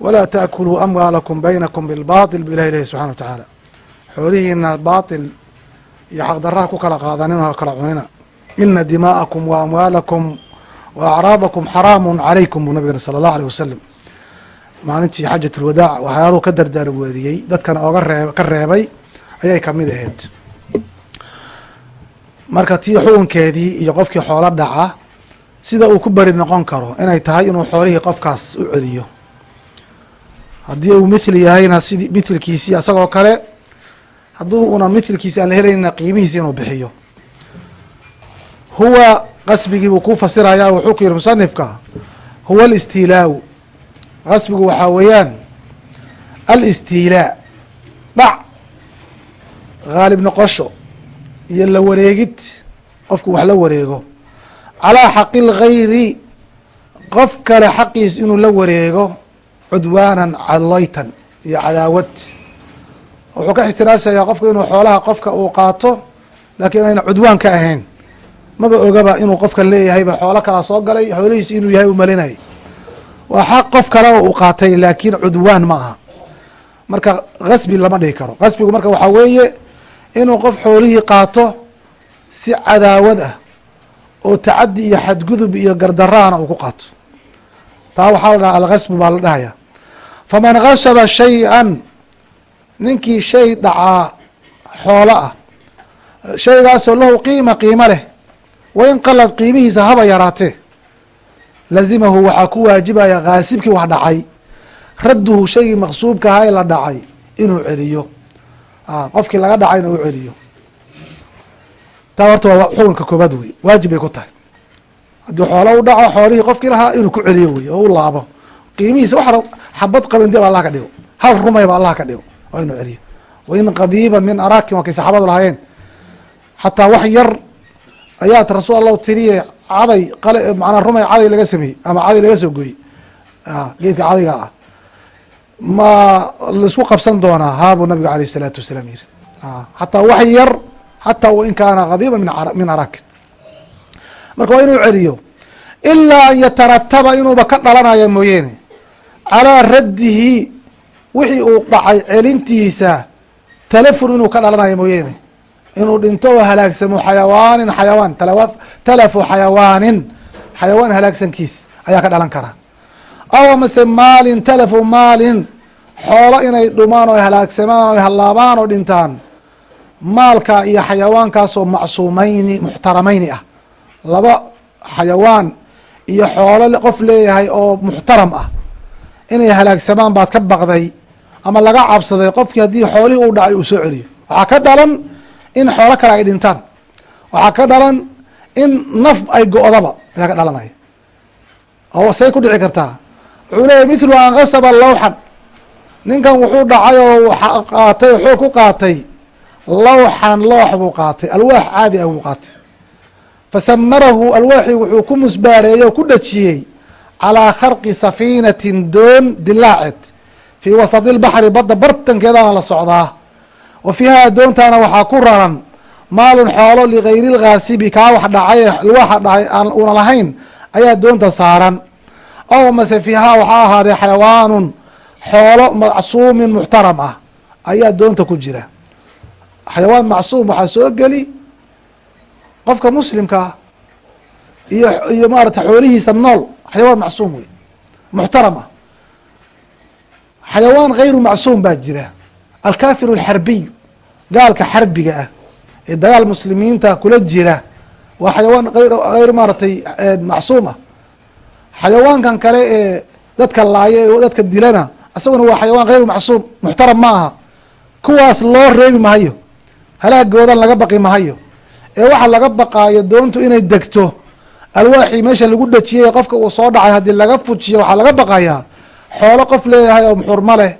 walaa taakuluu amwaalakum baynakum bilbatil bu ilahi lehi subxana wa tacaala xoolihiina baatil iyo xaqdaraha ku kala qaadanin oo kala cunina ina dimaa'akum wa amwaalakum wa acraadakum xaraamun calaykum buu nabigana sala allahu aleyh wasalam maalintii xajat alwadaac waxyaaluhu ka dardaar weeriyey dadkana ooga ree ka reebay ayay ka mid ahayd marka tii xukunkeedii iyo qofkii xoolo dhaca sida uu ku beri noqon karo inay tahay inuu xoolihii qofkaas u celiyo haddii uu mithli yahayna sidii mithilkiisii isagoo kale hadduu una mithilkiisi aan la helayna qiimihiisi inuu bixiyo. Huwa qasbigii buu ku fasirayaa wuxuu ku yihi musanifka huwa alistiilaa qasbigu waxaa weeyaan alistiilaa dhac haalib noqosho iyo la wareegid qofku wax la wareego. Calaa xaqi lgayri qof kale xaqiis inuu la wareego cudwaanan cadlaytan iyo cadaawad. Wuxuu ka ixtiraasayaa qofka inuu xoolaha qofka uu qaato laakiin ayna cudwaan ka ahayn. Maba ogaba inuu qofka leeyahayba xoolo kala soo galay xoolihiisi inuu yahay u malinay. Waa xaq qof kale oo uu qaatay laakiin cudwaan ma aha. Marka qasbi lama dhihi karo. Qasbigu marka waxaa weeye inuu qof xoolihii qaato si cadaawad ah oo tacadi iyo xadgudub iyo gardarahana uu ku qaato. Taa waxaa la dhaha alqasbu baa la dhahaya faman gashaba shay-an ninkii shay dhacaa xoolo ah shaygaasoo lahu qiima qiimo leh wain qalad qiimihiisa haba yaraatee lazimahu waxaa ku waajibaya kaasibkii wax dhacay radduhu shaygii maqsuubka ahaa ee la dhacay inuu celiyo. Qofkii laga dhacayna uu celiyo. Taa horta waa xukunka koobaad wey waajib bay ku tahay. Haddii xoolo u dhaco xoolihii qofkii lahaa inuu ku celiyo wey oo u laabo. Qiimihiisa wax xabad qabin dib allah ka dhigo. Hal rumayba allah ka dhigo. Waa inuu celiyo. Wain qadiiban min araakin waa kay saxaabadu lahaayeen. Xataa wax yar ayaad rasuul allahu tiriye caday qale manaa rumay caday laga sameeyey ama caday laga soo goyey geedka cadayga ah. Ma la isku qabsan doonaa haabuu nabigu aleyh isalaatu wasalaam yiri xataa wax yar xataa wain kaana qadiiba min araakin marka waa inuu celiyo. Ilaa an yatarataba inuuba ka dhalanaya mooyeene calaa raddihi wixii uu dhacay celintiisa talafun inuu ka dhalanayo mooyeene inuu dhinto oo halaagsamo xayawaanin xayawaan talafu xayawaanin. Xayawaan halaagsankiis ayaa ka dhalan kara. Aw amase maalin talafu maalin xoolo inay dhumaan oo halaagsamaan oo hallaabaan oo dhintaan maalka iyo xayawaankaasoo macsuumayni muxtaramayni ah. Laba xayawaan iyo xoolo qof leeyahay oo muxtaram ah inay halaagsamaan baad ka baqday ama laga cabsaday qofkii haddii xoolihii uu dhacay uu soo celiyo. Waxaa ka dhalan in xoolo kale ay dhintaan. Waxaa ka dhalan in naf ay go-daba ayaa dhalanaya oo say ku dhici kartaa. Wuxuu leeyahy mithlu an kasaba lawxan. Ninkan wuxuu dhacay oo qaatay xoog ku qaatay lawxan loox buu qaatay alwaax caadi ah buu qaatay. Fasamarahu alwaaxii wuxuu ku musbaareeyey oo ku dhajiyey calaa kharqi safiinatin doon dilaaceed fii wasadi lbaxri badda bartankeedana la socdaa wa fiiha doontaana waxaa ku raran maalun xoolo ligayri lghaasibi kaa wax dhacay alwaaxa dhacay aan una lahayn ayaa doonta saaran ow mase fiihaa waxaa ahaaday xayawaanun xoolo macsuumin muxtaram ah ayaa doonta ku jira xayawaan macsuum waxaa soo geli qofka muslimkaa iyo iyo maarata xoolihiisa nool xayawaan macsuum wey muxtaram ah. Xayawaan hayru macsuum baa jira. Alkafiru alxarbiy gaalka xarbiga ah ee dagaal muslimiinta kula jira waa xayawaan ayr hayr maaratay macsuum ah. Xayawaankan kale ee dadka laaya ee dadka dilana isaguna waa xayawaan hayru macsuum muxtaram ma aha. Kuwaas loo reebi mahayo halaagoodan laga baqi mahayo ee waxa laga baqaayo doontu inay degto alwaaxii meesha lagu dhajiyay qofka uu soo dhacay haddii laga fujiyo waxaa laga baqayaa xoolo qof leeyahay oo muxurma leh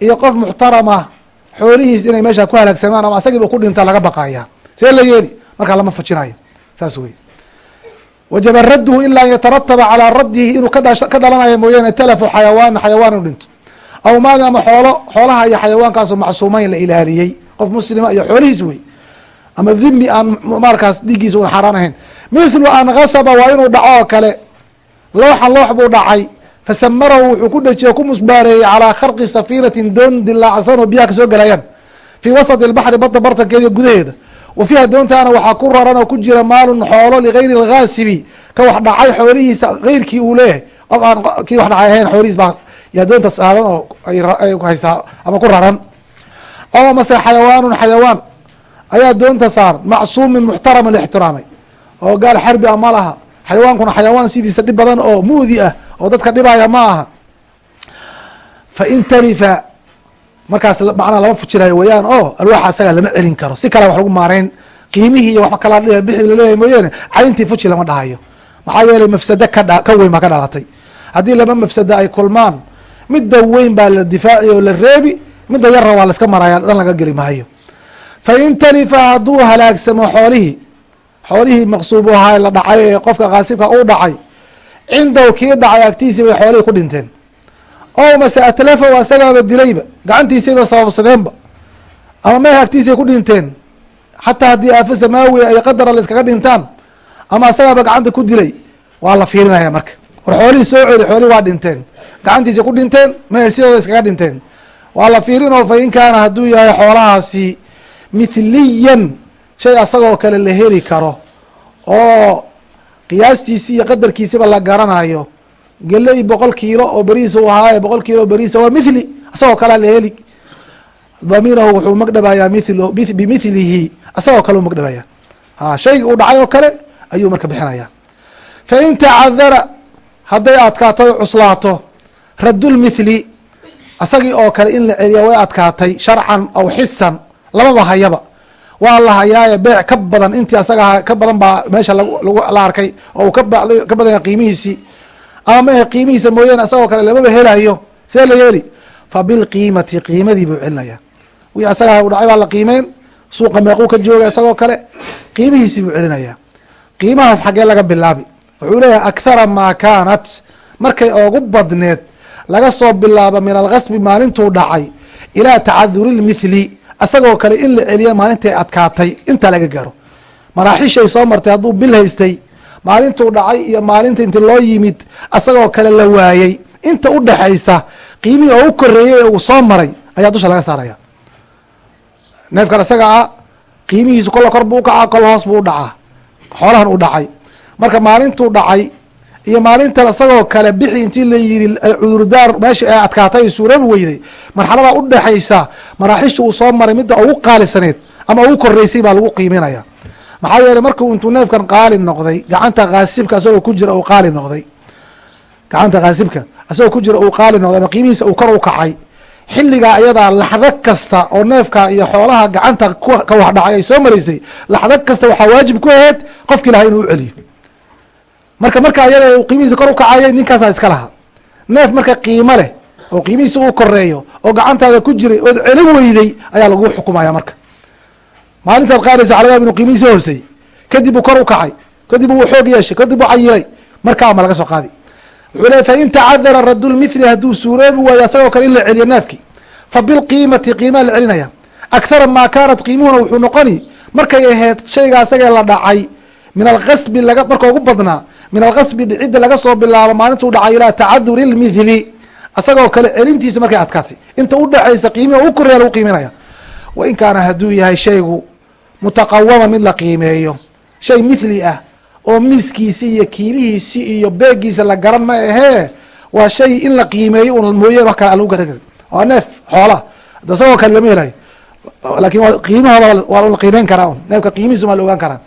iyo qof muxtaram ah xoolihiis inay meesha ku halaagsamaan ama asagiiba ku dhinta laga baqaya see la yeeli markaa lama fujinayo saas wey wajaba radduhu ilaa an yatarataba calaa raddihi inuu ka dhalanayo mooyaane talafu xayawaan xayawaan inu dhinto. Aw maalin ama xoolo xoolaha iyo xayawaankaasoo macsuumeyn la ilaaliyey. Qof muslima iyo xoolihiis wey ama dhimi aan markaas dhiiggiisa una xaaraan ahayn mithlu an kasaba waa inuu dhaco oo kale. Looxan loox buu dhacay. Fasamarahu wuxuu ku dhejiyey ku musbaareeyey calaa kharqi safiinatin doon dilaacsan oo biyaha ka soo galayaan. Fii wasati albaxri badda bartankeeda gudaheeda. Wa fiiha doontaana waxaa ku raran oo ku jira maalun xoolo ligayri alghaasibi. Ka wax dhacay xoolihiisa heyrkii uu leeyahay. Aan kii wax dhacay ahayn xoolihiis baa yaa doonta saaran oo ay haysaa ama ku raran. Oo mase xayawaanun xayawaan. Ayaa doonta saaran. Macsuumin muxtaraman la ixtiraamay oo gaal xarbi a ma laha. Xayawaankuna xayawaan sidiisa dhib badan oo mu'di ah oo dadka dhibaya ma aha. Fain talifa markaas macnaa lama fujinayo weeyaan oo alwaaxa asaga lama celin karo. Si kale wax lagu maarayn qiimihii iyo waxba kala bixi la leeyahay mooyaane cayntii fuji lama dhahayo. Maxaa yeelay mafsado ka dha ka weyn baa ka dhalatay. Haddii laba mafsado ay kulmaan midda weyn baa la difaaci oo la reebi midda yarna waa laiska maraya dhan laga geli maayo. Fain talifa hadduu halaagsamo xoolihii xoolihii maqsuub ahaa la dhacay ee qofka kaasibka u dhacay cindahu kii dhacay agtiisii bay xoolihii ku dhinteen. O mase atlafahu asagaaba dilayba gacantiisayba sababsadeenba ama meha agtiisay ku dhinteen xataa haddii aafo samaawi ay qadara la iskaga dhintaan ama asagaaba gacanta ku dilay waa la fiirinaya marka. War xoolihii soo celi xoolihii waa dhinteen. Gacantiisay ku dhinteen mehe sidooda iskaga dhinteen. Waa la fiirinoo fa in kaana hadduu yahay xoolahaasi mithliyan shay asagoo kale la heli karo oo qiyaastiisi iyo qadarkiisiba la garanayo. Geley boqol kiilo oo beriisa u ahaaye boqol kiilo oo beriisa waa mithli asagoo kalea la heli. Damiirahu wuxuu magdhabayaa mil bimithlihi. Asagoo kale u magdhabaya ha shayga uu dhacay oo kale ayuu marka bixinaya fain tacadara hadday adkaato o cuslaato raddulmithli asagii oo kale in la celiya way adkaatay sharcan aw xisan lamaba hayaba waa la hayaaye beec ka badan. Intii asaga ka badan baa meesha la arkay. Oo uu ka badanya qiimihiisii ama mahe qiimihiisa mooyaane asagoo kale lamaba helayo see la yeeli. Fa bilqiimati qiimadii buu celinaya. Wii asaga u dhacay baa la qiimeyn suuqa meequu ka jooga isagoo kale. Qiimihiisii buu celinaya. Qiimahaas xaggee laga bilaabi. Wuxuu leeyahay akhara maa kaanat. Markay oogu badneed laga soo bilaabo min alkasbi maalintuu dhacay ilaa tacaduri lmithli asagoo kale in la celiya maalintay adkaatay intaa laga gaaro maraaxiishay soo martay hadduu bil haystay maalintuu dhacay iyo maalinta inti loo yimid asagoo kale la waayey inta u dhexaysa qiimihii oo u koreeyey ee uu soo maray ayaa dusha laga saaraya. Neefkan isaga ah qiimihiisu kolla kor buu ukacaa kolla hoos buu u dhacaa. Xoolahan uu dhacay. Marka maalintuu dhacay iyo maalintan isagoo kale bixi intii la yidhi cudurdaar meesha ee adkaatay ay suuroobi weyday marxalada u dhexaysa maraaxisha uu soo maray midda ugu qaalisaneed ama ugu koreysay baa lagu qiiminaya maxaa yeeley markuu intuu neefkan qaali noqday gacanta kaasibka isagoo ku jira uu qaali noqday. Gacanta kaasibka isagoo ku jira uu qaali noqday ama qiimihiisa uu kor u kacay. Xilligaa ayadaa laxdo kasta oo neefka iyo xoolaha gacanta ka wax dhacay ay soo maraysay laxdo kasta waxaa waajib ku aheyd qofkii lahaa inuu u celiyo marka marka ayada uu qiimihiisa kor u kacayay ninkaasaa iska lahaa. Neef marka qiimo leh oo qiimihiisa uu koreeyo oo gacantaada ku jiray ood celin weyday ayaa lagu xukumaya marka. Maalintaad qaadaysa waxa laga yaba inu qiimihiisa hoosey kadib uu kor u kacay kadib uu xoog yeeshay kadib uu cayilay markaa ma laga soo qaadi. Wuxuu leey fain tacadara raddulmithli hadduu suuroobi waayo asagoo kale in la celiyo neefki fa bilqiimati qiimaa la celinaya. Akhara maa kaanat qiimuhuna wuxuu noqoni markay ahayd shayga asagee la dhacay min alkasbi laga marka ugu badnaa min alkasbi dhicidda laga soo bilaabo maalintuu dhacay ilaa tacaduri lmithli asagoo kale celintiisa markay adkaatay. Inta u dhexaysa qiimiha u koreya lagu qiiminaya wa in kaana hadduu yahay shaygu mutaqawaman mid la qiimeeyo. Shay mithli ah oo miiskiisi iyo kiilihiisi iyo beegiisa la garan ma ahee. Waa shay in la qiimeeyo un mooyeen wax kale aan lagu garan karin waa neef xoola. Da isagoo kale lama helayo laakiin qiimahooda waa la qiimeyn karaa un neefka qiimihiisa waa la ogaan karaa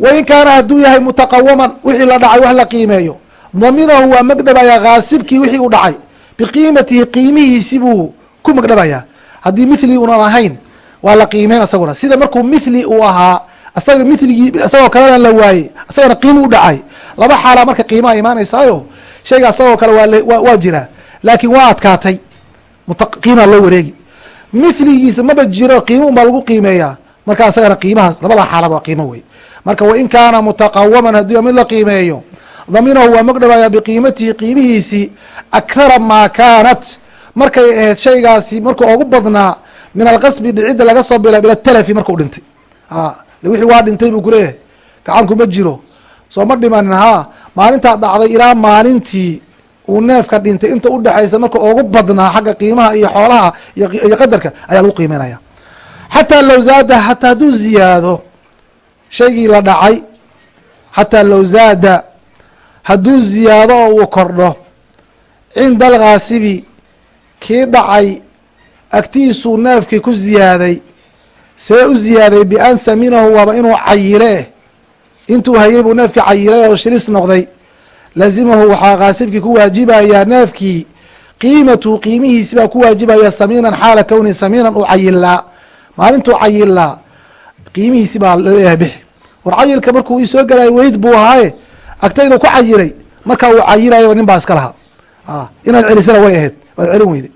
wain kaana hadduu yahay mutaqawaman wixii la dhacay wax la qiimeeyo daminahu waa magdhabaya kaasibkii wixii u dhacay biqiimatihi qiimihiisi buu ku magdhabayaa haddii mithli unan ahayn waa la qiimeyn asaguna sida markuu mithli uu ahaa asaga miligii isagoo kalena la waayey asagana qiimo u dhacay laba xaalaa marka qiimaha imaanaysaayo shayga asagoo kale waa jiraa laakiin waa adkaatay qiimaa loo wareegi miligiisa maba jiro qiimo unbaa lagu qiimeeyaa marka asagana qiimahaas labada xaalaba waa qiimo wey marka wain kaana mutaqawaman hadduu mid la qiimeeyo daminahu waa magdhabaya biqiimatihi qiimihiisii akhara maa kaanat. Markay ahayd shaygaasi markuu ugu badnaa min alqasbi dhicidda laga soo bila ila talafi markuu dhintay. Wixii waa dhintay buu kuleeyahay gacanku ma jiro. Soo ma dhimanin haa maalintaa dhacday ilaa maalintii uu neefka dhintay. Inta udhexaysa marka ugu badnaa xagga qiimaha iyo xoolaha iyo qadarka ayaa lagu qiimeynaya. Xataa low zaada hataa hadduu ziyaado shaygii la dhacay xataa low zaada hadduu ziyaado oo uu kordho cinda alkhaasibi kii dhacay agtiisuu neefkii ku ziyaaday see u ziyaaday bian saminahu waaba inuu cayile intuu hayay buu neefkii cayilay oo shilis noqday lazimahu waxaa kaasibkii ku waajibayaa neefkii qiimatu qiimihiisi baa ku waajibaya samiinan xaala kowni samiinan uu cayilaa maalintuu cayilaa qiimihiisi baa la leeyahay bixi. War cayilka markuu isoo galayo weyd buu ahaaye agtaydu ku cayilay marka uu cayilayo nin baa iska lahaa. Inaad celisana way ahayd waad celin weyday.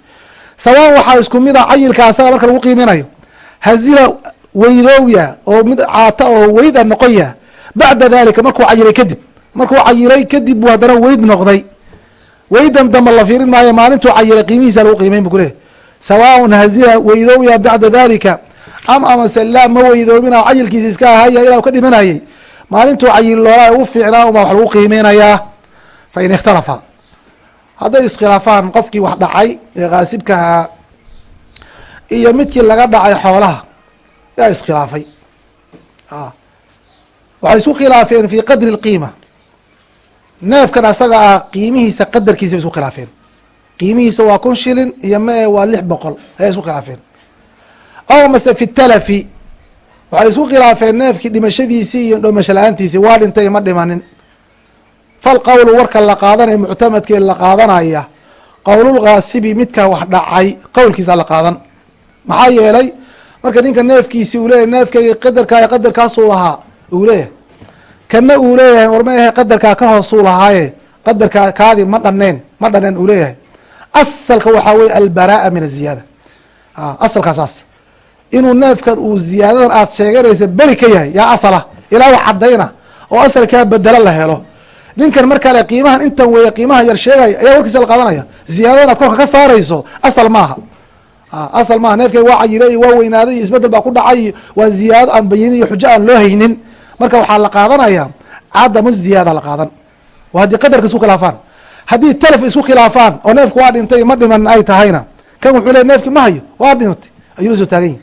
Sawaan waxaa isku mid a cayilka asaga marka lagu qiiminayo hazila weydowya oo mid caata oo weyda noqoya bacda dalika markuu cayilay kadib. Markuu cayilay kadib buu haddana weyd noqday. Weydan dambe la fiirin maayo maalintuu cayilay qiimihiisa lagu qiimeyn bu kuleh sawaaun hazila weydowya bacda dalika am amase laa ma weydoobina cayilkiisa iska ahaya ilaa u ka dhimanayay. Maalintuu cayiloola ugu fiicnaa uma wax lagu qiimeynayaa fa in ikhtalafa. Hadday iskhilaafaan qofkii wax dhacay ee kaasibkahaa iyo midkii laga dhacay xoolaha yaa iskhilaafay. Waxay isku khilaafeen fi qadri اlqiima neefkan asaga ah qiimihiisa qadarkiisa bay isku khilaafeen. Qiimihiisa waa kun shilin iyo mae waa lix boqol ayay isku khilaafeen aw mase fi talafi. Waxay isku khilaafeen neefkii dhimashadiisii iyo dhimasho la'aantiisii. Waa dhintay ma dhimanin. Falqowlu warka la qaadanaya muctamadkee la qaadanaya qowlulkaasibi midka wax dhacay qowlkiisa la qaadan. Maxaa yeelay marka ninka neefkiisi uu leeyahy qadarkaa qadarkaasuu lahaa. Uu leeyahay. Kana uu leeyahay war ma ahe qadarkaa ka hoosuu lahaaye. Qadarkaa kaadi ma dhaneen ma dhaneen uu leeyahay. Asalka waxaa weye albara'a min aziyaada asalkaa saas inuu neefkan uu ziyaadadan aad sheeganaysa beri ka yahay yaa asala. Ilaa wax caddayna oo asalkaa bedelo la helo. Ninkan markale qiimahan intan weeye qiimaha yar sheegaya ayaa warkiisa la qaadanaya ziyaadadan aad korka ka saarayso asal maaha. Asal maaha. Neefkay waa cayilay waa weynaaday isbeddel baa ku dhacay waa ziyaado aan bayinin iyo xujo aan loo haynin. Marka waxaa la qaadanaya cadamu ziyaada la qaadan. Waa haddii qadarka isku khilaafaan. Haddii telef isku khilaafaan oo neefku waa dhintay ma dhiman ay tahayna. Kan wuxuu leey neefki ma hayo waa dhimatay. Ayuu la taagan yihi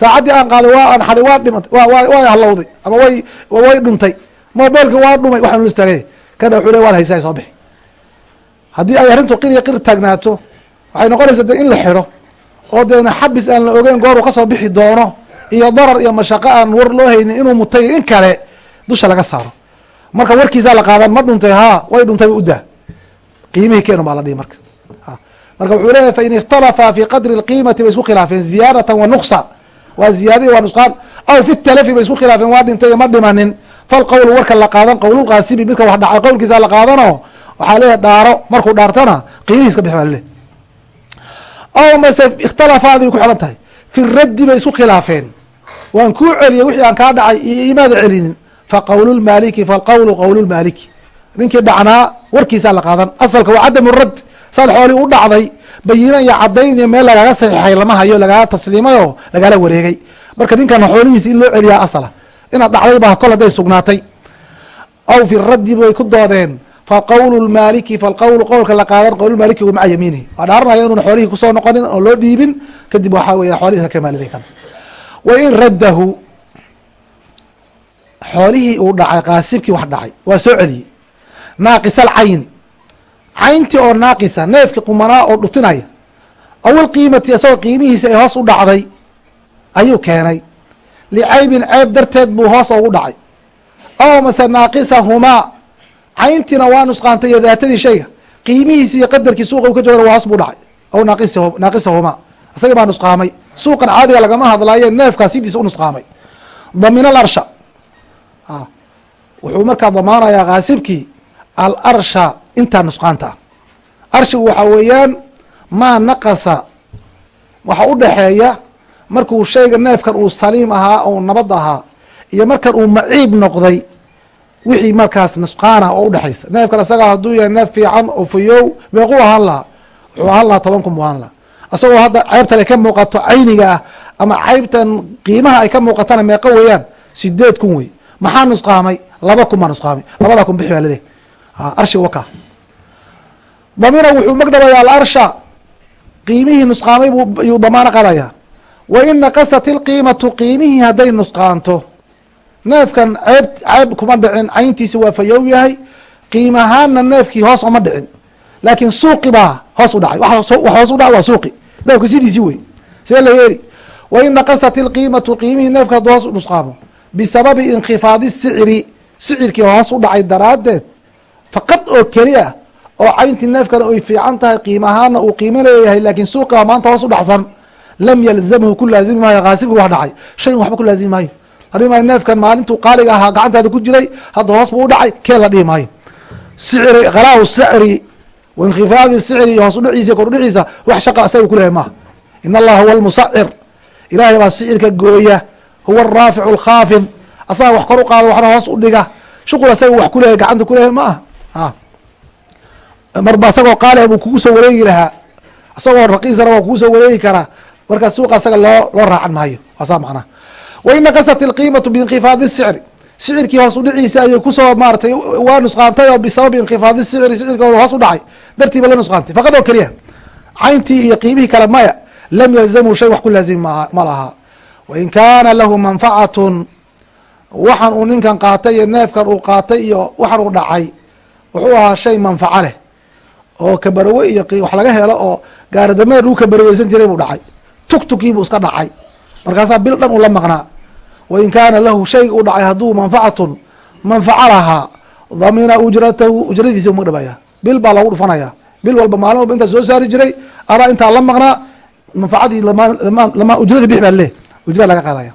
saacaddii aan qaaday waa aan xaday waa dhimatay waa halowday ama way way dhuntay. Mobeelka waa dhumay waxaan la istaagay kana wuxuu le waan haysaa soo bixi. Haddii ay arrintu qir iyo qir taagnaato waxay noqonaysaa de in la xidho oo deena xabis aan la ogeyn goor uu ka soo bixi doono iyo darar iyo mashaqo aan war loo haynin inuu mutay in kale dusha laga saaro. Marka warkiisaa la qaadan ma dhuntay haa way dhuntay ba udaa qiimihii keenu baa la dhihi marka. Marka wuxuu leeyahy fain ikhtalafa fi qadri اlqiimati bay isku khilaafeen ziyaadatan wa nuqsa waa ziyaadai waa nusqaan. Aw fi talafi bay isku khilaafeen waa dhintay ma dhimanin. Falqowlu warka la qaadan qowlulqaasibi midka wax dhacay qowlkiisa la qaadano waxaa leeyahy dhaaro markuu dhaartana qiimihiis ka bix baa laleey aw mase ikhtalafaad bay ku xidhan tahay. Fi raddi bay isku khilaafeen. Waan kuu celiyay wixii aan kaa dhacay iyo imaada celinin. Faqowlu lmaaliki falqowlu qowlu lmaaliki ninkii dhacnaa warkiisaa la qaadan. Asalka waa cadamu radd. Saad xoolii u dhacday bayina iyo caddayn iyo meel lagaaga saxiixay lama hayo lagaaga tasliimay oo lagaala wareegay. Marka ninkana xoolihiisi in loo celiyaa asala inaad dhacday baa kol hadday sugnaatay. Aw fi raddi bay ku doodeen faqowlu lmaaliki falqowlu qowlka la qaadan qowlulmaaliki maca yamiinihi waa dhaaranaya inuuna xoolihii ku soo noqonin oo loo dhiibin kadib waxaa weya xoolihiisa ka maaliday kan wa in raddahu xoolihii uu dhacay qaasibkii wax dhacay waa soo celiyey. Naaqisa alcayni cayntii oo naaqisa neefkii qumanaa oo dhutinaya awil qiimati isagoo qiimihiisa ay hoos u dhacday ayuu keenay. Licaybin ceeb darteed buu hoos ugu dhacay. Oo mase naaqisahumaa cayntiina waa nusqaantay iyo daatadii shayga qiimihiisi iyo qadarkii suuqa u ka joogana waa hoos buu dhacay. Aw naaqis naaqisahumaa isagii baa nusqaamay. Suuqan caadiga lagama hadlaaye neefkaa sidiisa u nusqaamay. Damina alarsha wuxuu markaa damaanayaa kaasibkii al arsha intaa nusqaanta ah. Arshigu waxaa weeyaan maa naqasa waxa u dhexeeya markuu shayga neefkan uu saliim ahaa ou nabad ahaa iyo markan uu maciib noqday wixii markaas nusqaana oo udhexaysa neefkan isagaa hadduu yahay neef fiican oo fayow meequu ahaan lahaa? Wuxuu ahaan lahaa toban kun buu ahaan lahaa? Isagoo hadda ceybtale ka muuqato cayniga ah ama ceybtan qiimaha ay ka muuqatana meeqo weeyaan sideed kun wey maxaa nusqaamay? Laba kun baa nusqaamay. Labadaa kun bixi baa laleehay arshi waka damina wuxuu magdhabayaa alarsha qiimihii nusqaamay buu damaano qadaya. Wa in naqasat ilqiimatu qiimihii hadday nusqaanto. Neefkan ceeb ceeb kuma dhicin cayntiisi waa fayow yahay. Qiim ahaanna neefkii hoos uma dhicin. Laakiin suuqi baa hoos u dhacay. Hoos u dhaca waa suuqi. Neefka sidiisi wey see la yeeli. Wa in naqasat ilqiimatu qiimihii neefka hadduu hoos u nusqaamo. Bisababi inkhifaadi sicri. Sicirkii hoos u dhacay daraaddeed. Faqad oo keli ah oo cayntii neefkana ay fiican tahay qiim ahaana uu qiimo leeyahay laakiin suuqiba maanta hoos u dhacsan. Lam yalzamhu ku laazimi maayo khaasibki wax dhacay. Shayn waxba ku laazimi maayo. La dhihi maayo neefkan maalintuu qaaliga ahaa gacantaada ku jiray hadda hoos buu u dhacay kee la dhihi maayo? Sicri khalaa sicri wainkifaadi sicri iyo hoos udhiciisa kordhiciisa wax shaqa asaga kulehay maaha. In allaha huwa almusacir. Ilahay baa sicirka gooya huwa araaficu alkhaafid asaga wax kor u qaado waxna hoos u dhiga. Shuqul asaga wax kulehay gacanta kulehay ma aha marba asagoo qaaliha buu kugu soo wareegi lahaa. Isagoo raqiisana waa kugu soo wareegi karaa marka suuqa asaga loo loo raacan maayo. Waa saa macnaha wain naqasat ilqiimatu biinkifaadi sicri sicirkii hoos udhiciisa ayay ku soo maaratay waa nusqaantay oo bisababi inkifaadi sicri sicirka hoos u dartiiba la nusqaantay. Faqad oo keliya cayntii iyo qiimihii kale maya lam yalzamuu shay wax ku laazimi ma laha wain kaana lahu manfacatun waxan uu ninkan qaatay iyo neefkan uu qaatay iyo waxan uu dhacay wuxuu ahaa shay manfaco leh oo kabarawe iyo wax laga helo oo gaaradameer uu kabaraweysan jiray buu dhacay. Tugtugiibuu iska dhacay. Markaasaa bil dhan ula maqnaa. Wain kaana lahu shayga u dhacay hadduu manfacatun manfaco lahaa damina ujratahu ujradiisa uma dhibaya bil baa lagu dhufanaya bil walba maalin walba intaa soo saari jiray araa intaa la maqnaa manfacadii ujrada bix baa le ujra laga qaadaya.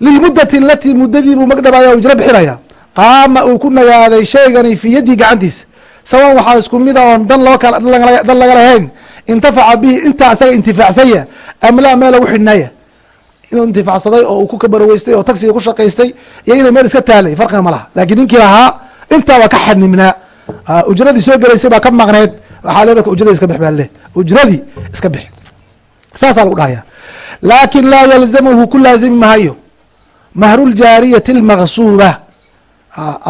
Lilmudati alatii muddadii buu magdhabaya ujro bixinaya qaama uu ku nagaaday shaygani fi yadii gacantiisa sawan waxaa isku mida oon dan loo kala dan laga lahayn. Intafaca bihi intaa isaga intifaacsanya am laa meel lagu xidhnaya inuu intifaacsaday oo uu ku kabaraweystay oo tagsiga ku shaqaystay iyo inay meel iska taalay farqina ma laha. Laakiin ninkii lahaa intaa waa ka xanimnaa ujradii soo gelaysay baa ka maqneed. Waxaa le marka ujradii iska bix baa le ujradii iska bix saasaa lagu dhahaya laakin laa yalzamuhu ku laazimi mahayo mahruljaariyati almaqsuuba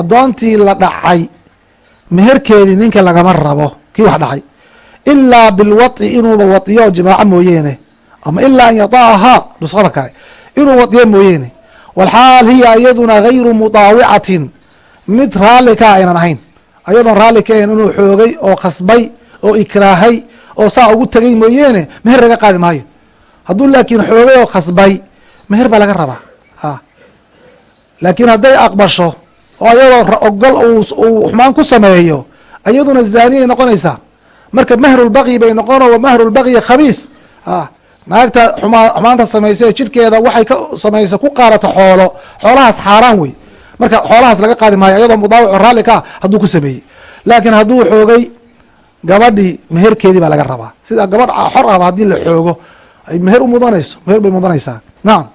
addoontii la dhacay meherkeedii ninka lagama rabo kii wax dhacay. Ilaa bilwaطi inuuba wadiyo jimaaco mooyeene. Ama ilaa an yadaahaa nusqada kale. Inuu wadiyo mooyeene. Walxaal hiya iyaduna gayru mudaawicatin. Mid raalli ka aynan ahayn. Ayadoon raalli ka ahayn inuu xoogay oo khasbay oo ikraahay oo saa ugu tegay mooyeene meher laga qaadi maayo. Hadduu laakiin xoogay oo khasbay meher baa laga rabaa. Ha. Laakiin hadday aqbasho oo ayadoo ogol uu xumaan ku sameeyo iyaduna zaaniyay noqonaysaa. Marka mahrulbaqyi bay noqono mahrulbaqyi khabiif a naagta xumaa xumaanta samaysa jidhkeeda waxay ka samaysa ku qaadato xoolo xoolahaas xaaraan wey. Marka xoolahaas laga qaadi maayo ayadoo mudaawico raalli ka ah hadduu ku sameeyey. Laakiin hadduu xoogay gabadhii meherkeedii baa laga rabaa. Sida gabadh xor ahba haddii la xoogo ay meher u mudanayso meher bay mudanaysaa. Nacam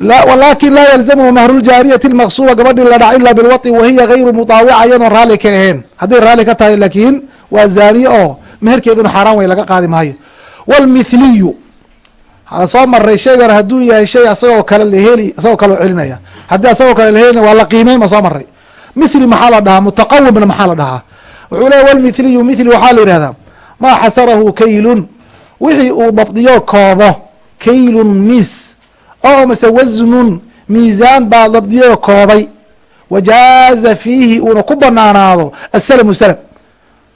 walakin laa yalzamhu mahruljaariyati lmaqsuba gabadhii la dhac ila bilwai wahiya gayru mudaawica iyadoon raalli ka ahayn. Hadday raalli ka tahay laakiin waa zaaniye oo meherkeeduna xaaraan wey laga qaadi maayo. Wlmithliyu soo maray shaygan hadduu yahay shay asagoo kale laheli asagoo kaleo celinaya. Haddii asagoo kale lahelina waa la qiimeyn ma soo maray mithli maxaa la dhahaa? Mutaqawimna maxaa la dhahaa? Wuxuu leeya wlmithliyu mithli waxaa la yihahdaa maa xasarahu kaylun. Wixii uu dabdiyo koobo kaylun mis oo mase wasnun miisaan baa dabdiyo koobay. Wajaaza fiihi uuna ku banaanaado asalmu salm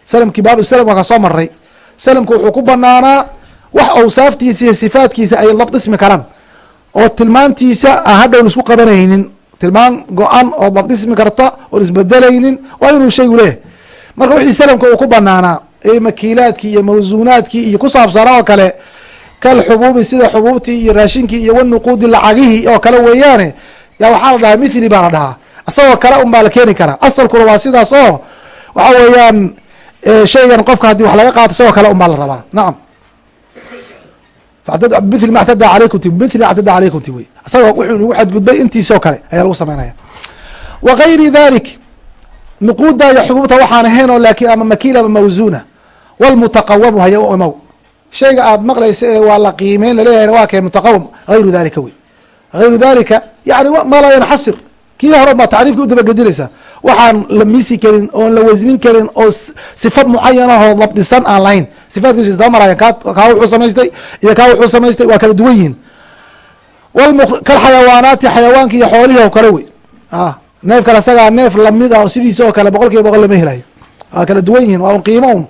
salamkii baabu salm waa ka soo maray salamku wuxuu ku banaanaa wax awsaaftiisa iyo sifaatkiisa ay dabdismi karaan. Oo tilmaantiisa aan hadhown isku qabanaynin. Tilmaan go-an oo dabdismi karta oon isbedelaynin waa inuu shaygu leeyahay. Marka wixii salamka uu ku banaanaa ee makiilaadkii iyo mawsuunaadkii iyo ku saabsanaa oo kale kal xubuubi sida xubuubtii iyo raashinkii iyo wanuquudi lacagihii oo kale weeyaane yaa waxaa la dhahaa mithli baa la dhahaa. Isagoo kale un la keeni karaa. Asalkuna waa sidaas oo waxa weeyaan shaygan qofka haddii wax laga qaato isagoo kale un la rabaa. Nacam mithli ma ctada alaykum ti mithli ctada alaykum ti wey. Isagoo wuxuu nagu xadgudbay intiisoo kale ayaa lagu samaynaya wa gayri dalik nuquudda iyo xubuubta waxaan ahayn oo laakiin ama makiil ama mawsuuna walmutaqawamu haya u imow shayga aad maqlaysa ee waa la qiimeyn laleeyahayna waa kee mutaqawam hayru dalika wey. Hayru dalika yani ma laa yanxasir kii hore baa tacriifkii udabagedinaysaa waxaan la miisi karin oon la wasnin karin oo sifa mucayanahoo dabdisan aan lahayn. Sifaatkiisu isdaba maraayan kaa wuxuu samaystay iyo kaa wuxuu samaystay waa kala duwan yihiin. Kalxayawaanaati xayawaanki iyo xoolihii oo kale wey. Neef kale isagaa neef la mid ah sidiisa oo kale boqol kiiba boqol lama helayo. Waa kala duwan yihiin waa un qiimo un.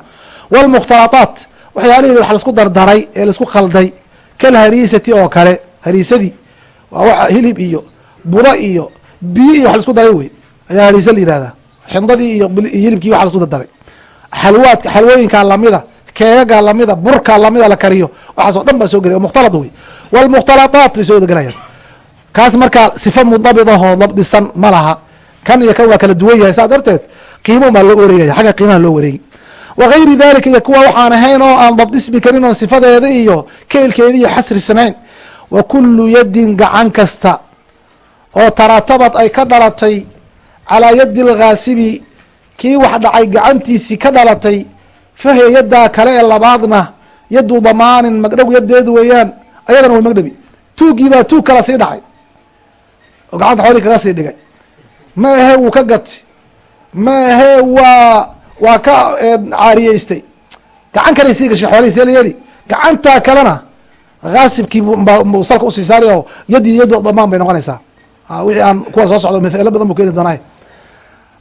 Wlmukhtalaaطaat waxyaalihii wax la isku dardaray ee la isku khalday. Kal hariisati oo kale hariisadii waa wa hilib iyo budo iyo biyo iyo wax la isku daray wey. Ayaa hariisa la yihahdaa xindadii iyo hilibkii wax la isku dardaray. Xalwaadka xalwooyinkaa lamida keegaga lamida burka lamida la kariyo waxaasoo dhan baa soo gelay mukhtalad wey. Wlmukhtalaaطaat bay soo wada gelayaan. Kaas markaa sifa mudabidahoo dabdisan ma laha. Kan iyo kan waa kala duwan yahay saa darteed qiimo baa loo wareegaya xagga qiimaha loo wareegi wagayri dalika iyo kuwa waxaan ahayn oo aan dabdismi karin oo sifadeeda iyo keelkeeda iyo xasrisnayn wa kulu yadin gacan kasta oo taratabad ay ka dhalatay calaa yadi lghaasibi kii wax dhacay gacantiisii ka dhalatay fahiya yaddaa kale ee labaadna yadu damaanin magdhow yadeedu weeyaan ayadana way magdhabi. Tuugii baa tuug kala sii dhacay. Oo gacanta xoolii kaga sii dhigay. Ma ahe wuu ka gati ma ahe waa waa ka caariyeystay. Gacan kalay sii gashay la yeeli gacantaa kalena haasibkii buu salka u sii saari oo yadii yadu damaan bay noqonaysaa. Wixii aan kuwa soo socdo mafelo badan buu keeni doonay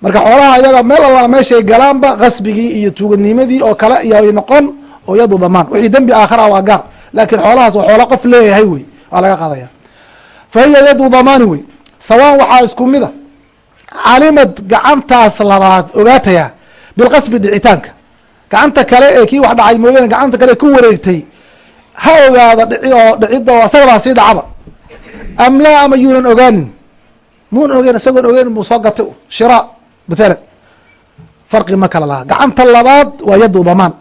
marka xoolaha iyaga meel allana meeshay galaanba kasbigii iyo tuuganimadii oo kale iyoy noqon oo yadu damaan wixii dembi aakhara waa gaar laakiin xoolahaas waa xoola qof leeyahay wey waa laga qaadaya. Fa hiya yadu damaani wey. Sawaan waxaa isku mida calimad gacantaas labaad ogaataya bilqasbi dhicitaanka gacanta kale ee kii wax dhacay mooyaane gacanta kale ku wareegtay ha ogaada dhici oo dhicidda oo asagabaa sii dhacaba am laa ama yuunan ogaanin muuna ogeyn isagoon ogeyn buu soo gatay shiraa mathalan farqi ma kala laha gacanta labaad waa yadu damaan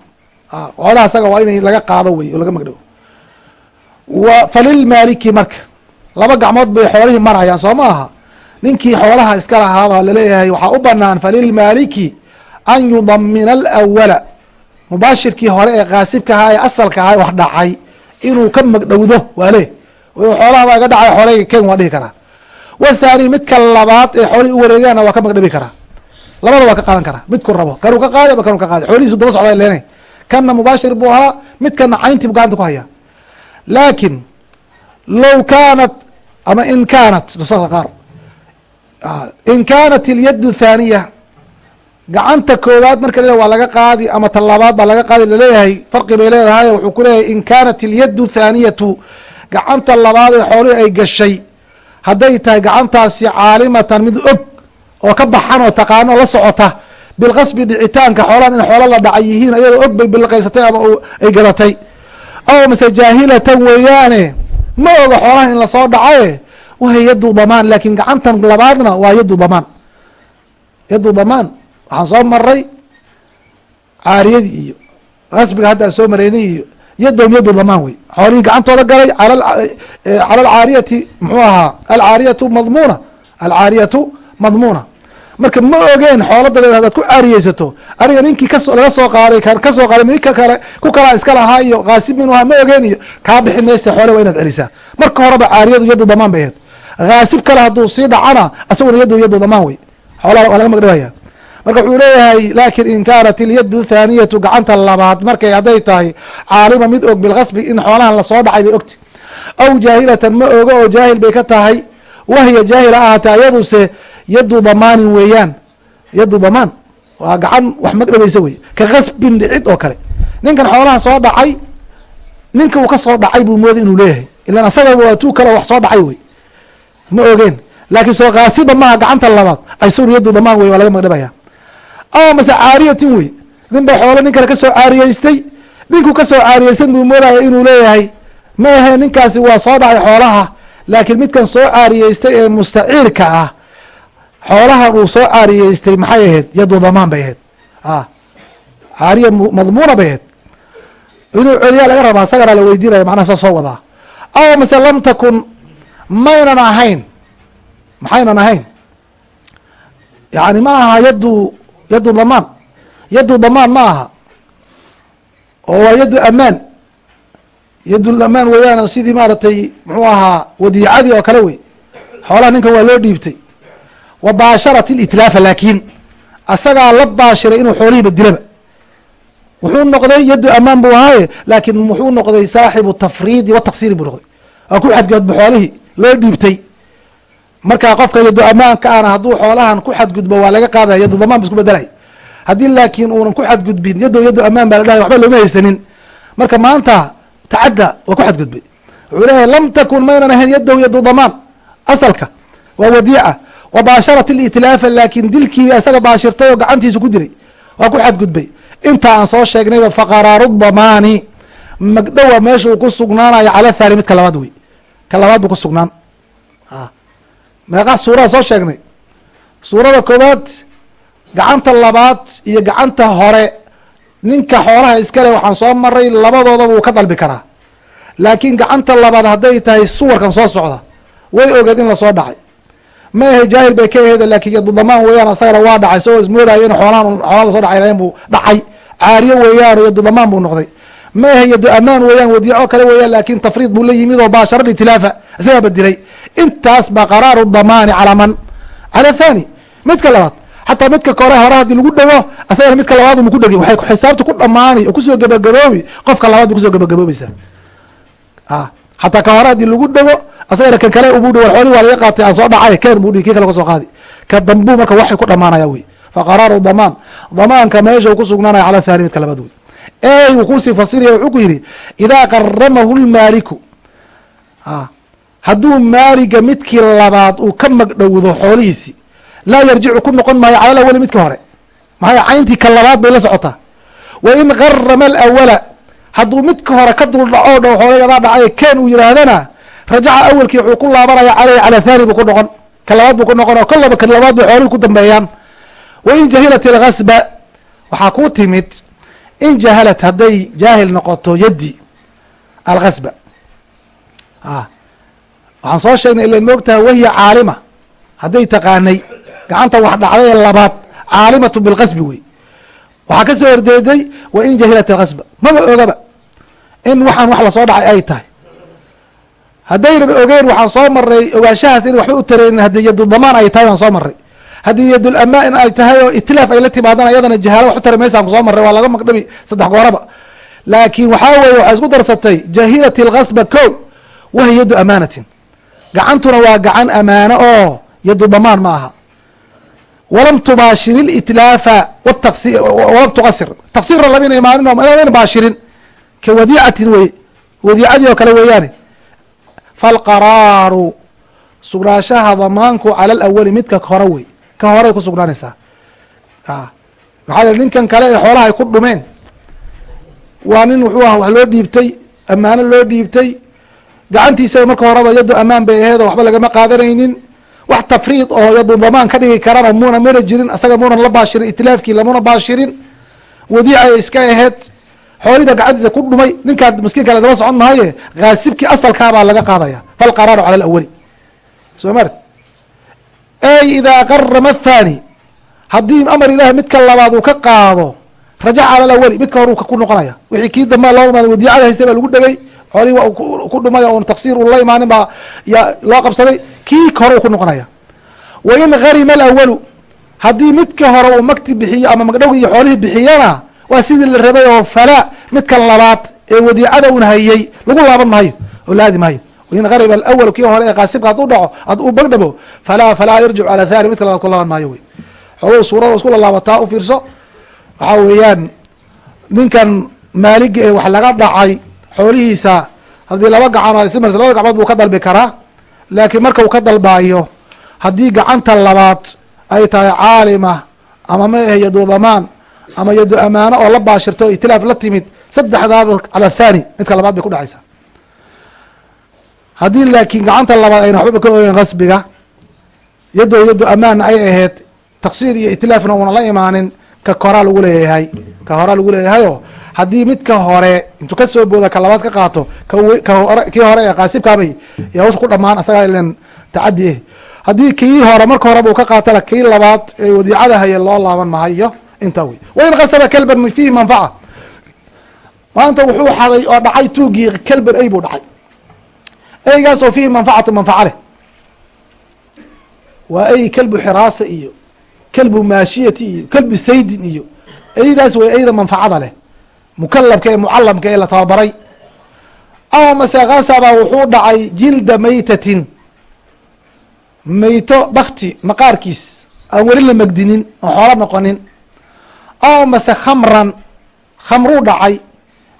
xoolaha isaga waa inay laga qaado wey oo laga magdhabo wa falilmaaliki marka laba gacmood bay xoolihii marayaan soo ma aha ninkii xoolaha iska lahaabaa la leeyahay waxaa u banaan falilmaaliki an yudamina alawala mubaashirkii hore ee kaasibka ahaa ee asalka ahaa wax dhacay inuu ka magdhowdo waa le xoolaha baa iga dhacay xoolahayga ken waa dhihi karaa wathaani midka labaad ee xoolihii u wareegaana waa ka magdhabi karaa labada waa ka qaadan karaa midku rabo kanuu ka qaadi ama kanuu ka qaadi xoolihiisu daba socda leena kanna mubaashir buu ahaa midkana cayntii gacanta ku hayaa laakin low kaanat ama in kaanat nusada qaar in kaanat ilyadu thaaniya gacanta koowaad marka le waa laga qaadi ama ta labaad baa laga qaadi la leeyahay farqi bay leedahay wuxuu ku leeyahay in kaanat ilyadu thaaniyatu gacanta labaad ee xoolihii ay gashay hadday tahay gacantaasi caalimatan mid og oo ka baxan oo taqaano la socota bilqasbi dhicitaanka xoolahan in xoolo la dhacay yihiin ayadoo og bay bilqaysatay ama ay gadatay. Aw mase jaahilatan weeyaane ma oga xoolahan in la soo dhacaye wahay yadu damaan laakin gacantan labaadna waa yadu damaan yadu damaan waxaan soo maray caariyadii iyo qasbiga haddaan soo maraynay iyo yadom yadu damaan wey xoolihii gacantooda galay cala alcaariyati muxuu ahaa alcaariyatu madmuuna alcaariyatu madmuuna. Marka ma ogeen xoola dabeed hadaad ku caariyeysato aniga ninkii laga soo qaaday ka soo qaaday ninka kale ku kalaa iska lahaa iyo kaasib min aha ma ogeen iyo kaa bixi maysa xoole waa inaad celisaa. Marka horeba caariyadu yadu damaan bay ahayd. Haasib kale hadduu sii dhacana asaguna yadu yadu damaan wey xoolaha waa laga magdhabaya marka wuxuu leeyahay laakiin in kaanat ilyadu thaaniyatu gacanta labaad markay hadday tahay caalima mid og bilkasbi in xoolahan la soo dhacay bay ogti. Aw jaahilatan ma ogo oo jaahil bay ka tahay wahiya jaahila ahaatee ayaduse yadu damaanin weeyaan. Yadu damaan waa gacan wax magdhabaysa wey ka kasbin dhicid oo kale. Ninkan xoolaha soo dhacay ninka uu ka soo dhacay buu mooday inuu leeyahay. Ilan asagaba waa kale wax soo dhacay wey ma ogeen. Laakiin soo kaasiba maaha gacanta labaad. Aysun yadu damaan wey waa laga magdhabaya aw mase caariyatin wey. Nin ba xoolo nin kale ka soo caariyeystay. Ninkuu ka soo caariyeysan buu moodaya inuu leeyahay ma ahe ninkaasi waa soo dhacay xoolaha laakiin midkan soo caariyeystay ee mustaciirka ah xoolahan uu soo caariyeystay maxay ahayd yadu damaan bay ahayd caariya madmuuna bay ahayd inuu celiyaa laga rabaa isagana la weydiinaya macnaha saa soo wadaa. Aw mase lam takun maynan ahayn maxaynan ahayn. Yani ma aha yadu yadu damaan yadu damaan ma aha oo waa yadu amaan yadul amaan weeyaan sidii maaragtay muxuu ahaa wadiicadii oo kale wey xoolaha ninkan waa loo dhiibtay. Wa baasharat ilitlaafa laakiin asagaa la baashiray inuu xoolihiiba dilaba. Wuxuu noqday yaddu amaan buu ahaaye laakiin wuxuu noqday saaxibu tafriidi wa taksiiri buu noqday. Waa ku xadgudbo xoolihii loo dhiibtay markaa qofka yaddu amaanka ana hadduu xoolahan ku xadgudbo waa laga qaadaya yaddu damaan isku bedelay haddii laakiin uunan ku xadgudbin yaddo yaddu amaan baa la dhahay waxba looma haysanin. Marka maanta tacadda waa ku xadgudbay wuxuu leeyahay lam takun maynan ahayn yaddow yaddu damaan asalka waa wadiica wa baasharat ilitlaafa laakiin dilkii isaga baashirtay oo gacantiisa ku diray waa ku xadgudbay. Inta aan soo sheegnayba faqaraaru damaani magdhowa meesha uu ku sugnaanayo cala thani midka labaad wey. Ka labaad buu ku sugnaan meeqa suurada soo sheegnay. Suurada koowaad gacanta labaad iyo gacanta hore. Ninka xoolaha iskale waxaan soo maray labadoodaba uu ka dalbi karaa. Laakiin gacanta labaad hadday tahay suwarkan soo socda way ogeed in la soo dhacay. Ma ahe jaahil bay ka aheed laakiin yadudamaan weeyaan asagana waa dhacay isagoo ismoodaya in xoolaan xoolaa la soo dhacay buu dhacay. Caariyo weeyaan yadudamaan buu noqday. Ma ahe yadu amaan weeyaan wadiico kale weeyaan laakin tafriid buu la yimid oo baashara itilaafa isagaa badilay intaas baa qaraaru damaani calaa man? Cala thani midka labaad xataa midka kore hore haddii lagu dhego asagana midka labaad uma ku dhegi waxay xisaabta ku dhamaani oo ku soo gabagaboobi. Qofka labaad bay ku soo gabagaboobaysaa xataa ka hore haddii lagu dhego asagana kan kale ubu dhi war xoolii waa laga qaatay aan soo dhacay. Ken buu dhi kii kale ka soo qaadi. Ka dambuu marka waxay ku dhamaanaya wey. Fa qaraaru damaan. Damaanka meesha uu ku sugnaanaya cala thani midka labaad wey. Ey wuu ku sii fasiraya wuxuu ku yidhi idaa qaramahu lmaaliku hadduu maaliga midkii labaad uu ka magdhowdo xoolihiisi laa yarjicu ku noqon maayo cala awali midka hore. Maxay cayntii ka labaad bay la socotaa. Wa in qarama alawala hadduu midka hore ka dul dhaco dhow xoolayadaa dhacay ken uu yihaahdana rajaca awelkii wuxuu ku laabanaya caleyhi cala thani buu ku noqon ka labaad buu ku noqon oo kolaba ka labaad bay xoolihii ku dambeeyaan. Wa in jahilat ilgasba waxaa ku timid in jahalat hadday jaahil noqoto yaddi algasba waxaan soo sheegnay ilan moogtaha wahiya caalima. Hadday taqaanay gacanta wax dhacday ee labaad caalimatu bilqasbi wey. Waxaa ka soo hordeeday wa in jahilat algasba maba ogaba in waxaan wax la soo dhacay ay tahay. Haddaynan ogeen waxaan soo maray ogaanshahaas in waxba u tareynin haddii yadu damaan ay tahay waan soo maray haddii yadul amaan ay tahay oo itilaaf ay la timaadana iyadana jahaalo wax u tari maysaan ku soo maray waa laga magdhabi saddex gooraba. Laakiin waxaa weeye waxay isku darsatay jahilati algasba ko wahiy yadu amaanatin gacantuna waa gacan amaano oo yadu damaan ma aha. Walam tubaashir ilitlaafa walam tuqasir. Taqsirna lamina imaanin lamana baashirin ka wadiicatin wey wadiicadii oo kale weeyaane. Falqaraaru sugnaanshaha damaanku cala alawali midka hore wey. Ka horay ku sugnaanaysaa. Maxaa yele ninkan kale ee xoolaha ay ku dhumeen waa nin wuxuu ah wax loo dhiibtay ammaano loo dhiibtay gacantiisa marka horeba yaddu amaan bay aheed oo waxba lagama qaadanaynin. Wax tafriid oo yaddu damaan ka dhigi karana muna mana jirin asaga muunan la baashirin itilaafkii lamuna baashirin. Wadiicay iska aheyd xoolihiba gacantiisa ku dhumay ninkaa maskiinka lagama socon maaye haasibkii asalkaabaa laga qaadaya. Falqaraaru cala alawali soo mart ey idaa qarama athani haddii amar ilahi midka labaad uu ka qaado rajaca cala alawali midka hore ku noqonaya. Wixii kii dambea loo imaada wadiicada haystay baa lagu dhegay xoolihii waa ku dhumay un taqsiir un imaanin baa ya loo qabsaday kii hore uu ku noqonaya. Wa in harima alawalu haddii midka hore uu magti bixiyo ama magdhowgi iyo xoolihii bixiyana waa sidii la rabay oo falaa midka labaad ee wadiicada un hayay lagu laaban maayo oo laadi maayo. Wain hariba alawal kii hore ee qaasibka hadduu dhaco ad uu magdhabo falaa falaa yarjicu cala thani midka labaad ku laaban maayo wey. Xooluhu suurada isku lalaabataa u fiirso. Waxaa weeyaan ninkan maaliga ee wax laga dhacay xoolihiisa haddii laba gacan si labada gacmood buu ka dalbi karaa laakiin marka uu ka dalbaayo haddii gacanta labaad ay tahay caalima ama ma ahe yadu ama yadu amaano oo la baashirto itilaaf la timid saddexdaaba cala thani midka labaad bay ku dhacaysaa. Haddii laakiin gacanta labaad ayna waxbaba ka ogeyn qasbiga yado yadu amaanna ay ahayd taqsiir iyo itilaafna uuna la imaanin ka koraa lagu leeyahay. Ka horaa lagu leeyahayoo haddii midka hore intuu ka soo booda ka labaad ka qaato kii hore ee qaasibkaabay y hawsha ku dhamaan asagaa ilan tacadi eh. Haddii kii hore marka horeba uu ka qaatana kii labaad ee wadiicada haye loo laaban mahayo intaa wey. Wain kasaba kelban fiihi manfaca. Maanta wuxuu xaday oo dhacay tuugii kelban ey buu dhacay. Eygaasoo fiihi manfacatu manfaca leh. Waa ay kelbu xiraasa iyo kelbu maashiyati iyo kelbu saydin iyo eydaas way eyda manfacada leh mukalabka ee mucalamka ee la tababaray. Ama mase kasaba wuxuu dhacay jilda maytatin. Mayto bakti maqaarkiis. Aan weli la megdinin oon xoolo noqonin. Ama mase khamran khamruu dhacay.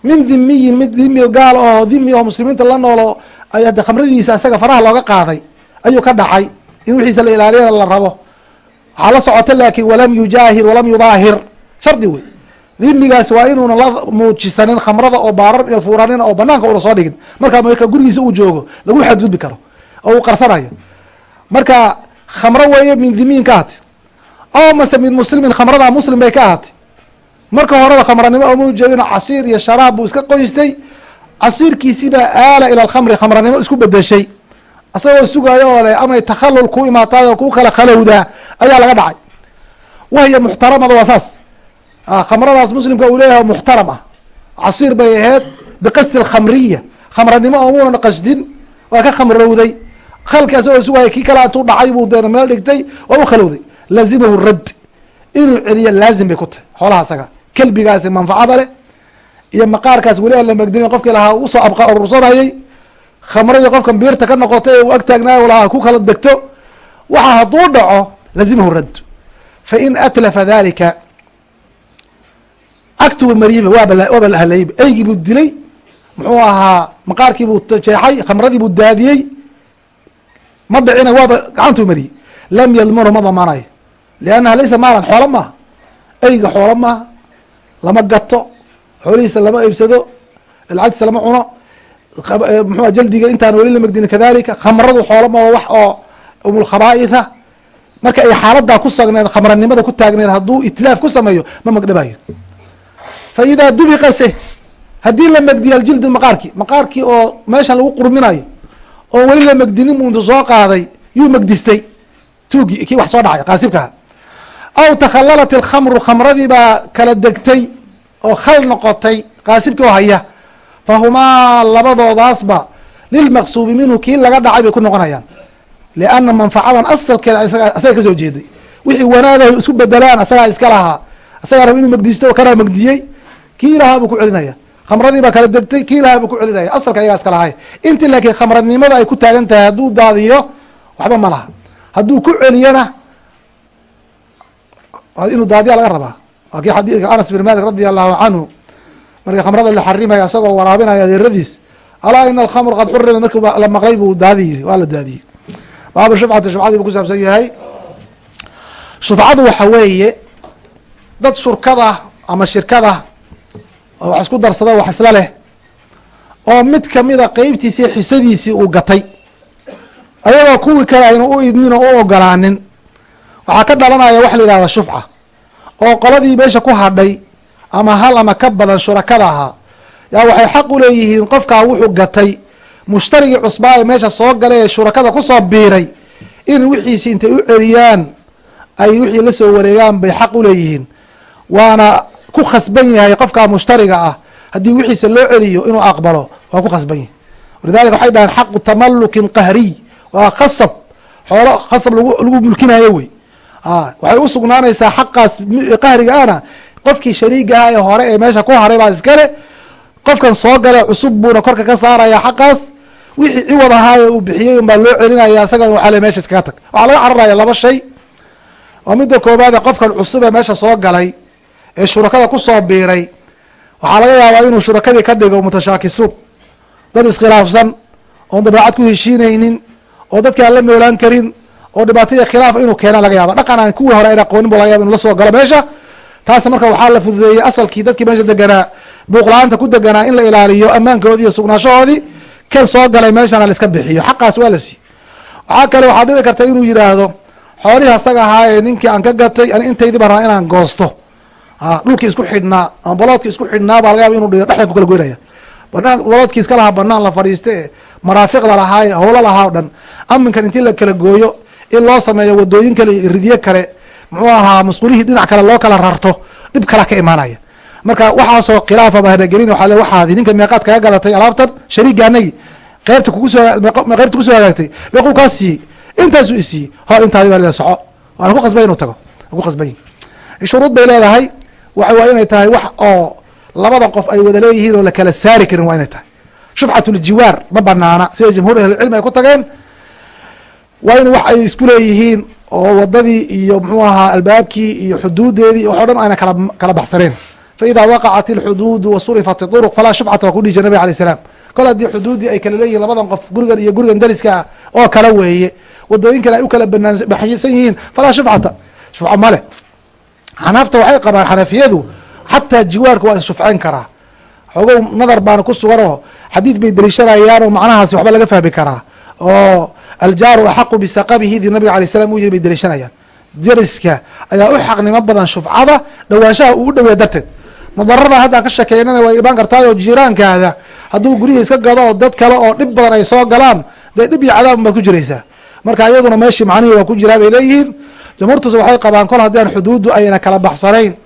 Min dhimiyin mid dhimi gaal oo dhimi oo muslimiinta la noolo ay hadda khamradiisa isaga faraha looga qaaday ayuu ka dhacay. In wixiisa la ilaaliyana la rabo. Waxaa la socota laakin walam yujaahir walam yudaahir. Shardi wey dhimigaas waa inuuna la muujisanin khamrada oo baarar iyo fuuranin oo banaanka una soo dhigin. Markaa marka gurigiisa uu joogo lagu xadgudbi karo oo uu qarsanayo. Marka khamro weeye min dhimiyin ka ahati oo mase min muslimin khamrada muslim bay ka ahati marka horeba khamranimo ooma ujeedin casiir iyo sharaab buu iska qoystay. Casiirkiisibaa aala ila alkhamri khamranimo isku bedeshay asagoo sugaayo oo le amay takhallul ku imaataay oo ku kala khalowdaa? Ayaa laga dhacay. Wahiya muxtaramada waa saas khamradaas muslimka uu leeyahay muxtaram ah. Casiir bay ahayd biqasdi alkhamriya. Khamranimo oomunan qasdin waa ka khamrowday. Khalki asagoo sugaaya kii kale intuu dhacay buu deena meel dhigtay waa u khalowday. Laazimahu radd. Inuu celiyo laazim bay ku tahay xoolaha asaga kelbigaasi manfacada leh iyo maqaarkaas weli aan la megdinin qofkii lahaa u soo abqa urursanayay. Khamradii qofkan biirta ka noqotay ee uu ag taagnaayo lahaa ku kala degto. Waxa hadduu dhaco lazimahu radd. Fain atlafa dalika cagtuba mariyba waaba la halayba eygii buu dilay muxuu ahaa maqaarkii buu jeexay khamradii buu daadiyey. Ma dhicina waaba gacantuu mariyey lam yadmuru ma damaanayo liannaha laysa maalan xoolo maaha eyga xoolo maaha lama gato xoolihiisa lama iibsado lacagtiisa lama cuno. Mxua jaldiga intaan weli la megdinin kadalika khamradu xoolo ma wax oo umulkhabaaitha marka ay xaaladaa ku sagneed khamranimada ku taagneed hadduu itlaaf ku sameeyo ma magdhabayo fa idaa dubiqase haddii la megdiyo aljildu maqaarkii maqaarkii oo meeshan lagu qurminayo oo weli la megdinin intu soo qaaday yuu megdistay tuugi kii wax soo dhacay qaasibkaha aw takhallalat ilkhamru khamradii baa kala degtay oo khal noqotay qaasibkii oo haya. Fahumaa labadoodaasba lilmaqsuubi minhu kii laga dhacay bay ku noqonayaan. Lianna manfacadan asalkeeda asaga ka soo jeeday. Wixii wanaagahay isku bedelaan asagaa iska lahaa. Asagaa raba inuu megdisto kanaa megdiyey kii ilahaa buu ku celinaya. Khamradii baa kala degtay kii ilahaa buu ku celinaya. Asalka ayagaa iska lahay intii laakiin khamranimada ay ku taagan tahay hadduu daadiyo waxba ma laha. Hadduu ku celiyana inuu daadiya laga rabaa. Waa kii xadiidka anas bin malik radi allahu canhu. Markii khamrada la xarimaya isagoo waraabinaya adeeradiis alaa ina alkhamr qad xurima markii la maqlay buu daadi yiri waa la daadiyey. Baabu shufcati shufcadii buu ku saabsan yahay. Shufcadu waxa weeye dad shurkada ama shirkada oo wax isku darsado wax isla leh oo mid kamida qeybtiisii xisadiisii uu gatay. Ayagoo kuwii kale aynu u idmin oo u ogolaanin waxaa ka dhalanaya waxa la yihahda shufca oo qoladii meesha ku hadhay ama hal ama ka badan shurakada ahaa. Yaa waxay xaq u leeyihiin qofkaa wuxuu gatay mushtarigii cusbaa ee meesha soo galay ee shurakada ku soo biiray in wixiisi intay u celiyaan ay wixii la soo wareegaan bay xaq u leeyihiin. Waana ku khasban yahay qofkaa mushtariga ah. Haddii wixiisa loo celiyo inuu aqbalo waa ku khasban yahay. Walidalika waxay dhahaan xaqu tamalukin qahriy waa khasab. Xoolo khasab lagu mulkinayo wey. Waxay u sugnaanaysaa xaqaas qahriga ana qofkii shariigaha ee hore ee meesha ku haray baa iskale. Qofkan soo gale cusub buuna korka ka saaraya xaqaas. Wixii ciwad ahaaye uu bixiyey unbaa loo celinaya isagan waxaa le meesha iskaga tag. Waxaa laga cararaya laba shay. Oo midda koobaade qofkan cusub ee meesha soo galay ee shurakada ku soo biiray. Waxaa laga yaabaa inuu shurakadii ka dhigo mutashaakisuun dad iskhilaafsan oon dabeecad ku heshiinaynin oo dadki aan la noolaan karin oo dhibaataya khilaaf inuu keena laga yaaba dhaqan aan kuwii hore an aqoonin bu laga yaba inu la galo meesha. Taas marka waxaa la fududeeyey asalkii dadkii meesha deganaa buuqla-aanta ku deganaa in la ilaaliyo ammaankoodii iyo sugnaashahoodii kan soo galay meeshana la iska bixiyo. Xaqaas waa la siiy waxaa kale waxaa dhici karta inuu yidhaahdo xoolihii asaga ahaa ee ninkii aan ka gatay ani intaydii baan rabaa inaan goosto dhulkii isku xidhnaa ama baloodkii isku xidhnaa baa laga yaba inu dhigo dhexdan ku kala goynaya. Banaan baloodkii iska lahaa banaan la fadhiiste ee maraafiqda lahaaye howlo lahaa o dhan. Aminkan intii la kala gooyo in loo sameeyo wadooyin kale iyo ridyo kale muxuu ahaa masquulihii dhinac kale loo kala rarto dhib kala ka imaanaya. Marka waxaasoo khilaafaba hadagelin waa waxaadi ninka meeqaad kaga gadatay alaabtan shariiga anagi qeybta kugu soo qeybta ku soo hagaagtay meequu kaa siiyey intaasuu isiiyey ho intaadi baa soco. Waana ku qasbay inuu tago ku qasbay shuruud bay leedahay waxa waa inay tahay wax oo labada qof ay wada leeyihiin oo lakala saari karin waa inay tahay. Shufcatuljiwaar ma banaana sida jamhuur ahlilcilmi ay ku tageen. Waa in wax ay isku leeyihiin oo wadadii iyo mxuu ahaa albaabkii iyo xuduudeedii wax o dhan ayna kala baxsaneen faida waqacat ilxuduudu wasurifat iduruq falaa shufcata waa ku dhihi jir nabig alay salaam. Kol haddii xuduuddii ay kala leeyihiin labadan qof gurigan iyo gurigan dariska oo kala weeye wadooyin kale ay u kala banaanbaxsan yihiin falaa shufcata shufco male xanaafta waxay qabaan xanafiyadu xataa jiwaarka waa isshufcayn karaa. Xogow nadar baana ku suganoo xadiid bay deliishanayaan oo macnahaasi waxba laga fahmi karaa. Oo aljaaru axaqu bisaqabihi di nabiga alay salam u yiri bay deliishanayaan dariska ayaa u xaqnimo badan shufcada dhawaanshaha uu u dhaweeya darteed. Mudarada haddaan ka shekeynana way imaan kartaayoo jiiraankaada hadduu gurihii iska gado oo dad kale oo dhib badan ay soo galaan dee dhib iyo cadaab baad ku jiraysaa. Marka iyaduna meeshii macnihii waa ku jiraa bay leeyihiin jamhuurtus waxay qabaan kol haddii aan xuduuddu ayna kala baxsanayn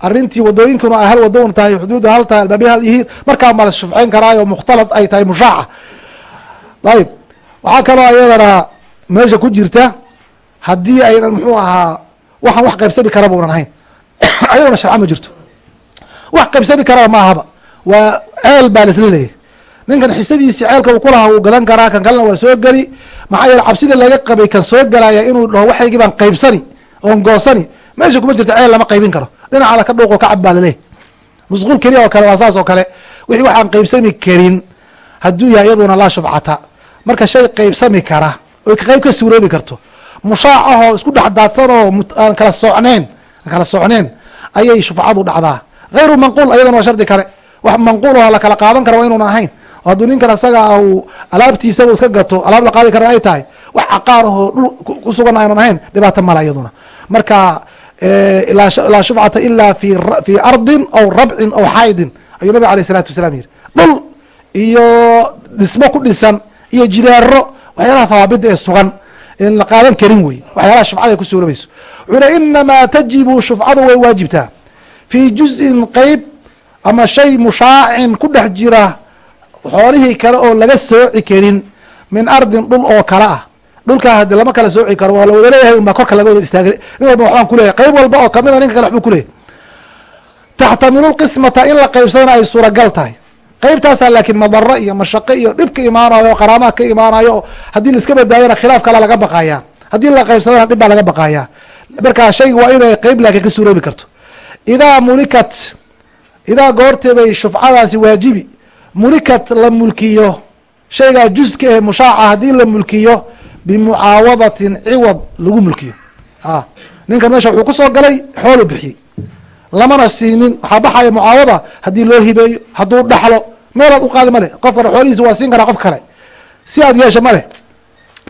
arrintii wadooyinkuna ay hal wado tahay xuduudda hal tahay albaabya hal yihiin markaan baa la shufcayn karaayo mukhtalad ay tahay mushaaca ayib. Waxaa kaloo ayadana meesha ku jirta haddii aynan muxuu ahaa waxaan wax qaybsami kara buunan ahayn ayaduna sharca ma jirto. Wax qaybsami karaba ma ahaba. Waa ceel baa laisla leeyahy ninkan xisadiisi ceelka uu kulahaa wuu gadan karaa kan kalena waa soo geli maxaa yeele cabsida laga qabay kan soo galaya inuu dhaho waxaygii baan qaybsani oon goosani meesha kuma jirto ceel lama qaybin karo. Dhinacaada ka dhuuqo kacab baa laleeyahy musquul keliya oo kale waa saas oo kale. Wixii waxaan qaybsami karin hadduu yahay iyaduna laa shufcata marka shay qaybsami kara oy qayb ka suuroobi karto mushaac ahoo isku dhex daadsan oo aan kala socneen aan kala socneen ayay shufcadu dhacdaa. Hayru manquul ayadana waa shardi kale. Wax manquul oo la kala qaadan kara waa inuuna ahayn hadduu ninkan asaga uu alaabtiisaba iska gato alaab la qaadi kara ay tahay wax caqaar ahoo dhul ku sugan aynan ahayn dhibaato mala iyaduna. Marka laa shufcata ila fi fi ardin aw rabcin aw xaydin. Ayuu nabig aleyh isalaatu wasalaam yihi dhul iyo dhismo ku dhisan iyo jidaaro waxyaalaha hawaabida ee sugan in la qaadan karin wey waxyaalaha shufcada ku suurobayso wuxuu hi inamaa tajibu shufcadu way waajibtaa. Fii juzin qeyb ama shay mushaacin ku dhex jira xoolihii kale oo laga sooci karin min ardin dhul oo kale ah. Dhulkaa hadi lama kala sooci karo waa la wada leeyahay unbaa korka laga wada istaagay. Nin walba waxbaan kuleyahay qeyb walba oo kamida ninka kale waxbuu kuleyahay taxtamilu lqismata in la qeybsadana ay suuragal tahay. Qeybtaasaa laakiin madaro iyo mashaqo iyo dhib ka imaanayo o qaraamaha ka imaanayo haddii laiska badaayana khilaaf kala laga baqayaa haddii la qeybsadana dhib baa laga baqayaa markaa shayga waa inay qeyb laakiin ka suuroobi karto. Idaa mulikat idaa goorteebay shufcadaasi waajibi mulikat la mulkiyo shaygaa juska ee mushaaca haddii la mulkiyo bimucaawadatin ciwad lagu mulkiyo. Ninkan meesha wuxuu ku soo galay xoolu bixiyey lamana siinin waxaa baxaya mucaawada haddii loo hibeeyo hadduu dhaxlo. Meelaad u qaadi male qofkana xoolihiisa waa siin karaa qof kale. Si aad yeesha male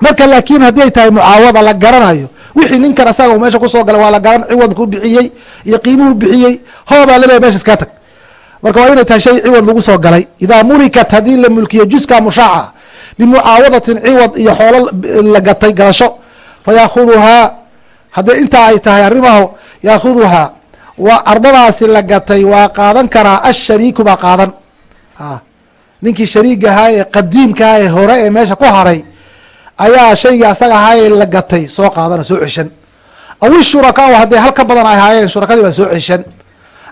marka laakiin haddii ay tahay mucaawada la garanayo wixii ninkan asaga meesha ku soo galay waa la garan ciwadku bixiyey iyo qiimuhu bixiyey hoobaa laleeyahy meesha iskaa tag marka waa inay tahay shay ciwad lagu soo galay. Idaa mulikat haddii la mulkiyo juska mushaaca bimucaawadatin ciwad iyo xoolo la gatay gadasho fa yaakuduhaa haddii intaa ay tahay arrimahu yaakuduhaa waa ardadaasi la gatay waa qaadan karaa ashariiku baa qaadan. A ninkii shariig ahaa ee qadiimkaha ee hore ee meesha ku haray ayaa shaygii asaga ahaa ee la gatay soo qaadana soo ceshan. Aw ishurakaau hadday hal ka badan ay ahaayeen shurakadii baa soo ceshan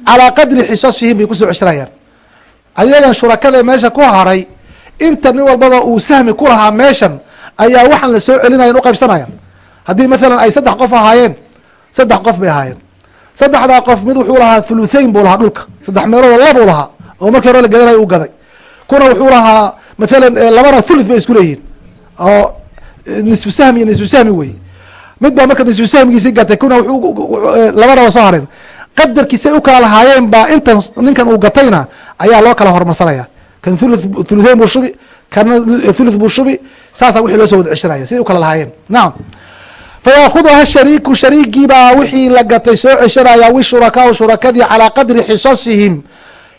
calaa qadri xisasihim bay ku soo ceshanayaan ayagan shurakadae meesha ku haray inta nin walbaba uu sahmi ku lahaa meeshan ayaa waxaan la soo celinayan uqaybsanayan haddii mathalan ay saddex qof ahaayeen saddex qof bay ahaayeen. Saddexdaa qof mid wuxuu lahaa thuluthain buu lahaa dhulka. Saddex meeloodoo labuu lahaa oo markii hore la gadanayo u gaday. Kuna wuxuu lahaa mathalan labana thuluth bay isku leeyihiin oo nisfu sahmi iyo nisfu sahmi wey. Mid baa marka nisfu sahmigiisi gatay kuna wuxuu labana waa soo hareen qadarkiisay u kala lahaayeen baa intan ninkan uu gatayna ayaa loo kala hormarsanaya. Kan thuluthain buu shubi kana thuluth buu shubi saasaa wixii loo wada ceshanaya. Siday u kala lahaayeen. Nacam fayaakuduha shariiku shariigiibaa wixii la gatay soo ceshanaya wishurakaau shurakadii calaa qadri xisasihim.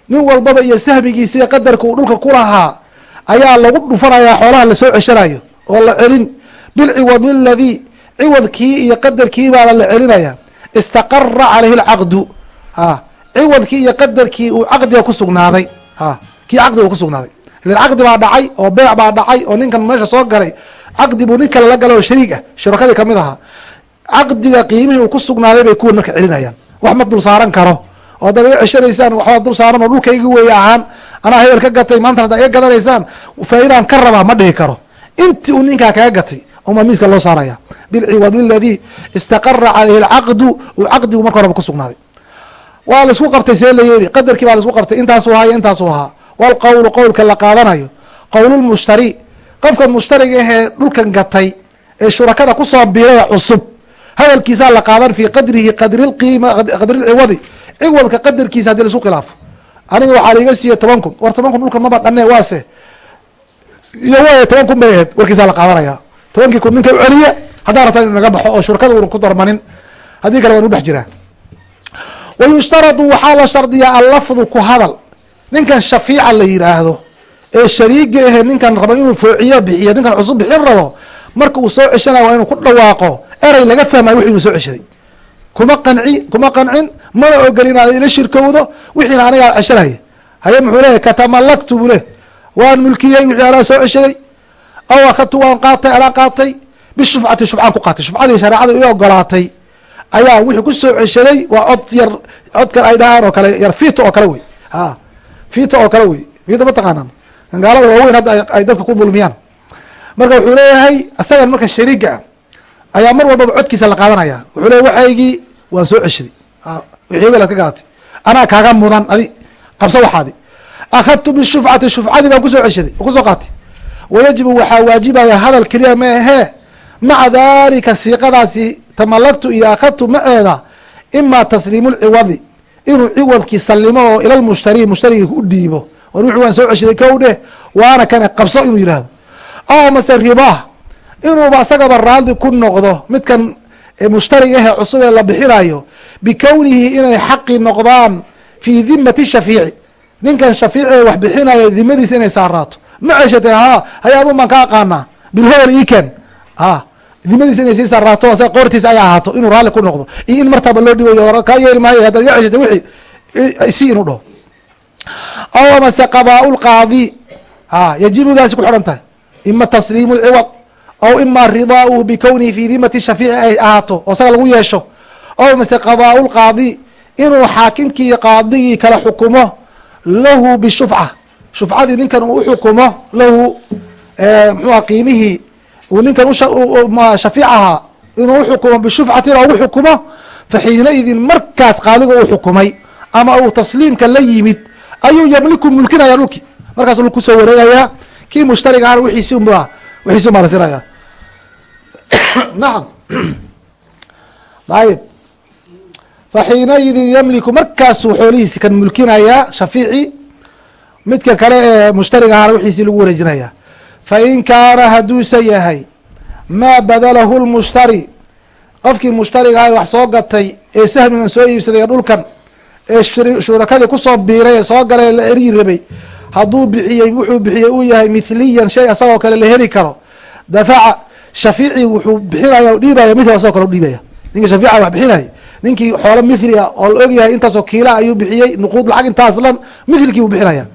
Nin walbaba iyo sahmigiisiiyo qadarka uu dhulka ku lahaa ayaa lagu dhufanayaa xoolaha la soo ceshanayo oo la celin. Bilciwadi aladii ciwadkii iyo qadarkii baana la celinaya istaqara calayhi lcaqdu ciwadkii iyo qadarkii uu caqdiga ku sugnaaday. a kii caqdiga uu ku sugnaaday. ilan caqdi baa dhacay oo beec baa dhacay oo ninkan meesha soo galay caqdi buu nin kale la gala oo shariig ah shurakadii ka mid ahaa. caqdiga qiimihii uu ku sugnaaday bay kuwan marka celinayaan. wax ma dul saaran karo. oo haddaad iga ceshanaysaan waxbaa dul saaran oo dhulkaygi weeye ahaan anaa hebel ka gatay maanta haddaad iga gadanaysaan faa'iidaan ka rabaa ma dhihi karo. intii uu ninkaa kaga gatay uma miiska loo saaraya. Bilciwad aladii istaqara caleyhi alcaqdu uu caqdigu marka horeba kusugnaaday waa la isku qabtay see la qadarkii baa la isku qabtay. Intaasuu ahaa iyo intaasuu ahaa. Walqowlu qowlka la qaadanayo. Qowlulmushtari qofka mushtariga ahee dhulkan gatay ee shurakada ku soo biiraya cusub hadalkiisaa la qaadan fii qadrihi qadrilciwadi ciwadka qadarkiisa haddii la isku khilaafo. Aniga waxaa laiga siiye toban kun. War toban kun dhulka maba dhanne waase. Iyo way toban kun bay ahayd. Warkiisaa la qaadanaya tobankii kun ninka uceliye haddaa rabta inu naga baxo oo shurkada una ku darmanin haddii kale waan u dhex jiraa. Wa yushtaradu waxaa la shardiyaa allafdu ku hadal. Ninkan shafiica la yidhaahdo ee shariiga ahe ninkan rabo inuu foociyo bixiyo ninkan cusub bixin rabo marka uu soo ceshanayo waa inuu ku dhawaaqo erey laga fahmayo wixi inuu soo ceshaday. Kuma qanci kuma qancin mana ogoli inaad ila shirkowdo wixiina anigaa ceshanaya haye muxuu leeyahy katamalaktu buu leh waan mulkiyey wixii alaa soo ceshaday aw akhadtu waan qaatay alaa qaatay bishufcati shufcaan ku qaatay shufcadii shareecada i ogolaatay ayaa wixii ku soo ceshaday waa cod yar codkan ay dhahaan oo kale yar fito oo kale wey a fito oo kale wey fito mataqaanaan gaalada waaweyn hadda ay dadka ku dulmiyaan marka wuxuu leeyahay isagan marka shariiga ah ayaa mar walbaba codkiisa la qaadanaya wuxuu leeyahy waxaygii waan soo ceshaday wixii hebel ka gaatay anaa kaaga mudan adi qabso waxaadi akhadtu bishufcati shufcadii baan ku soo ceshaday ku soo qaatay wayajibu waxaa waajibaya hadal keliya ma ahee maca dalika siiqadaasi tamalagtu iyo akhadtu maceeda ima tasliimu lciwadi inuu ciwadkii salimo oo ila lmushtari mushtarigii u dhiibo. War wuxuu waan soo ceshaday kow dheh waana kane qabso inuu yihahdo aw mase ribaah inuuba isagaba raadi ku noqdo midkan mushtariga ahe cusub ee la bixinayo bikownihi inay xaqi noqdaan fii dimati shafiici. Ninkan shafiici wax bixinaya dimadiisa inay saaraato ma ceshate ha hay ka aqaanaa bilhobel iken a dimadiisa inay sii saaraato asaga qoortiisa ay ahaato inuu raalli ku noqdo. Iyo in martaba loo dhibayo kaa yeeli maayo haddaad iga ceshata wixii si inuu dhaho aw amase qadaa lqaadi a yajibudaasi ku xidhan tahay. Ima tasliimu lciwad aw ima ridaauhu bikownihi fi dimati shafiici ay ahaato oo isaga lagu yeesho. Aw mase qadaa lqaadi inuu xaakimkii qaadigii kala xukumo lahu bishufca shufcadii ninkan uu uxukumo lahu mxuha qiimihii uu ninkan shafiic ahaa inuu uxukumo bishufcatin oo ugu xukumo fa xiinaidin markaas qaadiga uu xukumay ama uu tasliimka la yimid ayuu yamliku mulkinaya dhulki. Markaas dhul ku soo wareegayaa kii mushtariga ahna wiiisi unba wixiisi unbaa la sinaya nacam ayib fa xiinaidin yamliku markaasuu xoolihiisi kan mulkinayaa shafiici midka kale ee mushtariga ahana wixiisii lagu wareejinaya. Fa in kaana hadduuse yahay maa badalahu lmushtari? Qofkii mushtariga ah wax soo gatay ee sahmigan soo iibsaday dhulkan ee shurakadii ku soo biiray ee soo galay la eryi rabay hadduu bixiyey wuxuu bixiyey uu yahay mithliyan shay asagoo kale la heli karo. Dafaca shafiici wuxuu bixinaya dhiibaya mithli asagoo kale dhiibaya. Ninka shafiica wax bixinaya ninkii xoolo mithli a oo la ogyahay intaasoo kiila ayuu bixiyey nuquud lacag intaas lan mithlkii buu bixinaya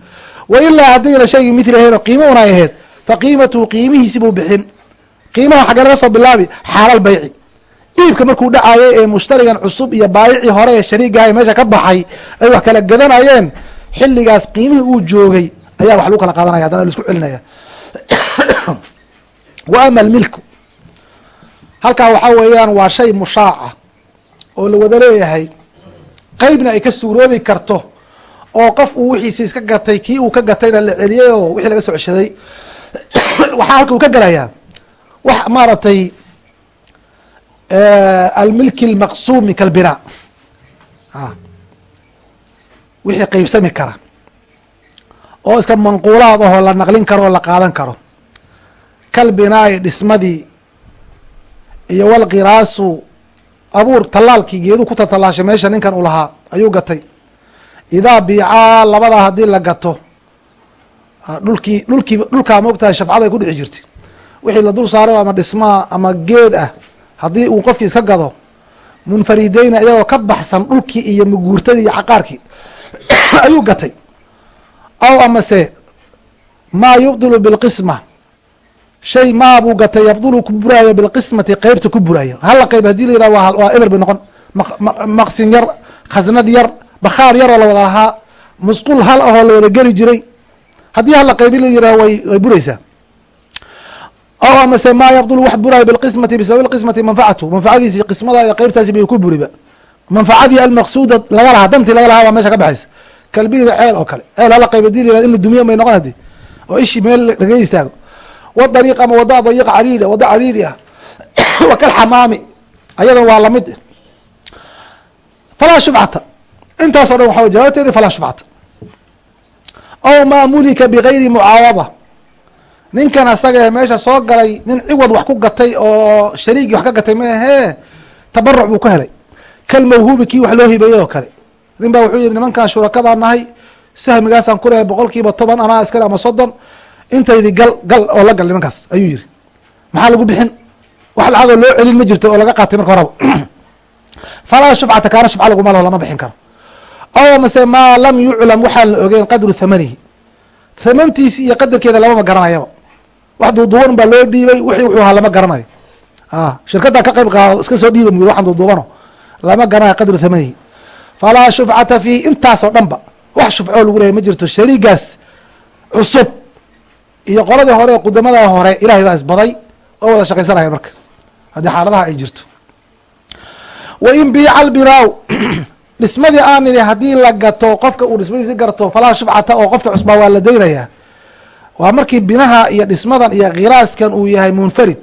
wa ilaa haddayna shaygii mithli ahayn qiimo una ahayd fa qiimatuhu qiimihiisi buu bixin qiimaha xaggee laga soo bilaabi xaalal bayci iibka markuu dhacayay ee mushtarigan cusub iyo baayicii hore ee shariigaha ee meesha ka baxay ay wax kala gadanayeen xilligaas qiimihii uu joogay ayaa wax lagu kala qaadanaya haddana la isku celinaya wa ama almilku halkaa waxaa weeyaan waa shay mushaaca oo la wada leeyahay qeybna ay ka suuroobi karto oo qof uu wixiisi iska gatay kii uu ka gatayna la celiyay oo wixii laga soo ceshaday waxaa halka uu ka galayaa. Wax maaragtay almilki almaqsuumi kalbinaa wixii qeybsami kara. Oo iska manquulaad ahoo la naqlin karo oo la qaadan karo. Kalbinaai dhismadii iyo walqiraasu abuur tallaalkii geedu ku tatalaashay meesha ninkan uu lahaa ayuu gatay idaa biicaa labadaa haddii la gato dhulkii dhulkii dhulkaa maogtahay shafcada ay ku dhici jirtay. Wixii la dul saaray ama dhismaa ama geed ah haddii uu qofkii iska gado munfarideyna iyagoo ka baxsan dhulkii iyo muguurtadii iyo caqaarkii ayuu gatay. Aw amase maa yubdilu bilqisma shay maa buu gatay yabdulu ku buraayo bilqismati qeybta ku buraayo. Hala qeyb haddii la yirah waa eber bay noqon maqsin yar khasnad yar bakhaar yar oo la wada lahaa musqul hal ahoo la wada geli jiray. Haddii hala qaybi la yirah way buraysaa. O amase maa yabdulu wax buraayo bilqismati bisababi lqismati manfacatu manfacadiisi qismada iyo qeybtaasi bay ku buriba. Manfacadii almaqsuuda laga lahaa dantii laga lahaa baa meesha ka baxaysa. Kalbiiri ceel oo kale. Ceel hala qayb haddii la in la dumiyo may noqon hadi oo ishi meel laga istaago. Wadariiq ama wada dayiqa cariiri wada cariiri ah. Wa kalxamaami ayadan waa la mid falaa shubcata intaas o dhan waxa jawaabteedi falaa shubcata aw maa mulika bigayri mucaawada. Ninkan asaga ee meesha soo galay nin ciwad wax ku gatay oo shariigii wax ka gatay maahee tabaruc buu ka helay. Kalmawhuubi kii wax loo hibeeyey oo kale. Nin baa wuxuu yihi nimankan shurakadaan nahay sahmigaasaan ku lehay boqol kiiba toban anaa iskale ama soddon intaydi gal gal oo la gal nimankaas ayuu yihi maxaa lagu bixin? Wax lacagoo loo celin ma jirto oo laga qaatay marka horaba falaa shufcata kaana shufca laguma lama bixin karo aw mase maa lam yuclam waxaan la ogeyn qadru thamanihi. Thamantiisi iyo qadarkeeda lamama garanayaba wax duuduuban baa loo dhiibay wixii wuxuu ahaa lama garanayo. Shirkaddaa ka qayb qaado iska soo dhiiba mu waxaan duuduubano. Lama garanayo qadru thamanihi. Falaa shufcata fiihi intaasoo dhan ba wax shufcoo lagu lehay ma jirto. Shariigaas cusub iyo qoladii hore ee qudamada hore ilahay baa isbaday oo wada shaqaysanaya marka. Haddii xaaladaha ay jirto. Wa biica albinaaw dhismadii aan nidhi haddii la gato qofka uu dhismadiisi garto falaa shufcata oo qofka cusbaa waa la daynayaa waa markii binaha iyo dhismadan iyo khiraaskan uu yahay munfarid.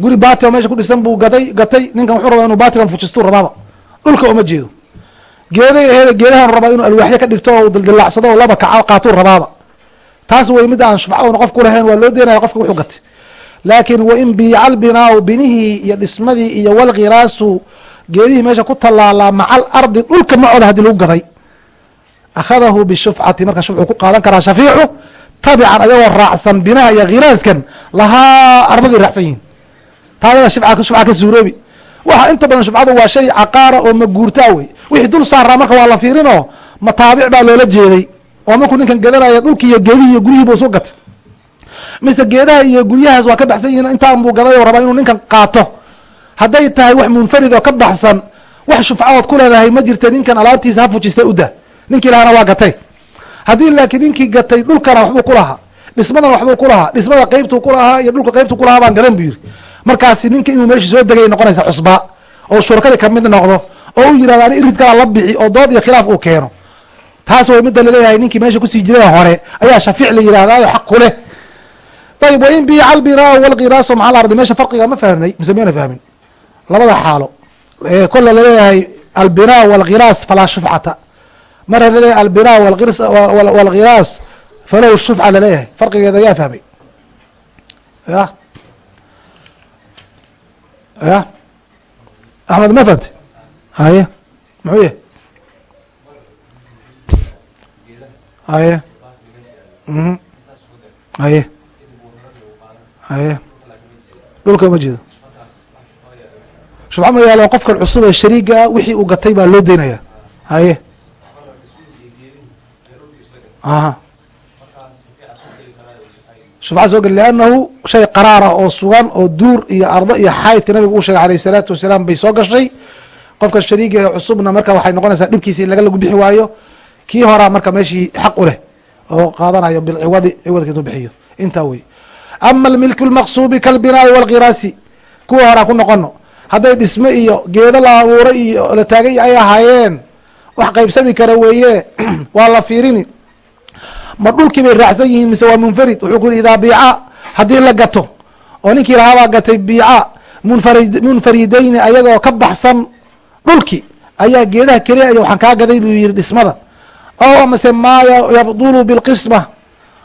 Guri baati oo meesha ku dhisan buu gaday gatay ninkan wuxuu rabaa inuu baatigan fujistuu rabaaba. Dhulka uma jeedo. Geeday aheeda geedahan rabaa inuu alwaaxyo ka dhigto oo dildilaacsado oo laba kaco qaatuu rabaaba. Taas wey mid aan shufca una qof ku lahayn waa loo deynaya qofka wuxuu gatay. Laakiin wain biica albinaaw binihii iyo dhismadii iyo walkhiraasu geedihii meesha ku tallaalaa maca alardi dhulka macooda haddii lagu gaday. Akhadahu bishufcati marka shufcu ku qaadan karaa shafiicu tabican ayagoo raacsan binaha iyo khiraaskan lahaa ardadii raacsan yihiin taadada shufca ka suuroobi. Waxa inta badan shufcadu waa shay caqaara oo maguurtaa wey. Wixii dul saaraa marka waa la fiirinoo mataabic baa loola jeeday oo markuu ninkan gadanaya dhulki iyo geedihii iyo guryihii buu isu gatay. Mise geedaha iyo guryahaas waa ka baxsan yihiin intaan buu gaday oo rabaa inuu ninkan qaato hadday tahay wax munfarid oo ka baxsan wax shufcadood ku leedahay ma jirta ninkan alaabtiisa ha fujista uda ninkii lahana waa gatay. Haddii laakiin ninkii gatay dhulkana waxbuu ku lahaa. Dhismadana waxbuu ku lahaa. Dhismada qeybtuu ku lahaa iyo dhulka qeybtuu ku lahaa baan gadan buu yiri markaasi ninka inuu meesha soo degay noqonaysa cusbaa oo shurakadii ka mid noqdo oo u yiraahdo ani irid la bixi oo dood iyo khilaaf uu keeno. Taas way midda la leeyahay ninkii meesha ku sii jiray hore ayaa shafiic la yirahdayo xaq ku leh. Wain biica albinaa walkhiraaso maca alardi meesha farqiga ma fahmnay mise miyana fahmin labada xaalo. Kolle la leeyahay albinaa walkhiraas falaa shufcata. Mara la leeyahay albinaa walkhiraas falow shufca la leeyahay farqigeeda ayaa fahmay. Ya? Ya? Axmed ma fahamti haye? Muxuu yahy haye? Mhm. Haye? Dhulka ma jeedo shufca ma yaalo qofkan cusub ee shariiga ah wixii uu gatay baa loo deynaya haye. Aha. Shufca soo geli liannahu shay qaraara oo sugan oo duur iyo ardo iyo xaydka nabigu uu sheegay alayh isalaatu wasalaam bay soo gashay. Qofka shariiga ee cusubna marka waxay noqonaysaa dhibkiisa in laga lagu bixi waayo kii horaa marka meeshii xaq u leh oo qaadanayo bilciwadi ciwadka inuu bixiyo. Intaa wey ama almilku lmaqsuubi kalbinaai walkhiraasi kuwa horaa ku noqono hadday dhisme iyo geedo la abuuray iyo la taagay ay ahaayeen wax qaybsami kara weeye waa la fiirini. Ma dhulkii bay raacsan yihiin mise waa munfarid? Wuxuu ku yihi idaa biica haddii la gato oo ninkii lahaabaa gatay biica munfarid munfaridayni ayagoo ka baxsan dhulki ayaa geedaha keliya iyo waxaan kaa gaday buu yihi dhismada. O mase maa yabdulu bilqisma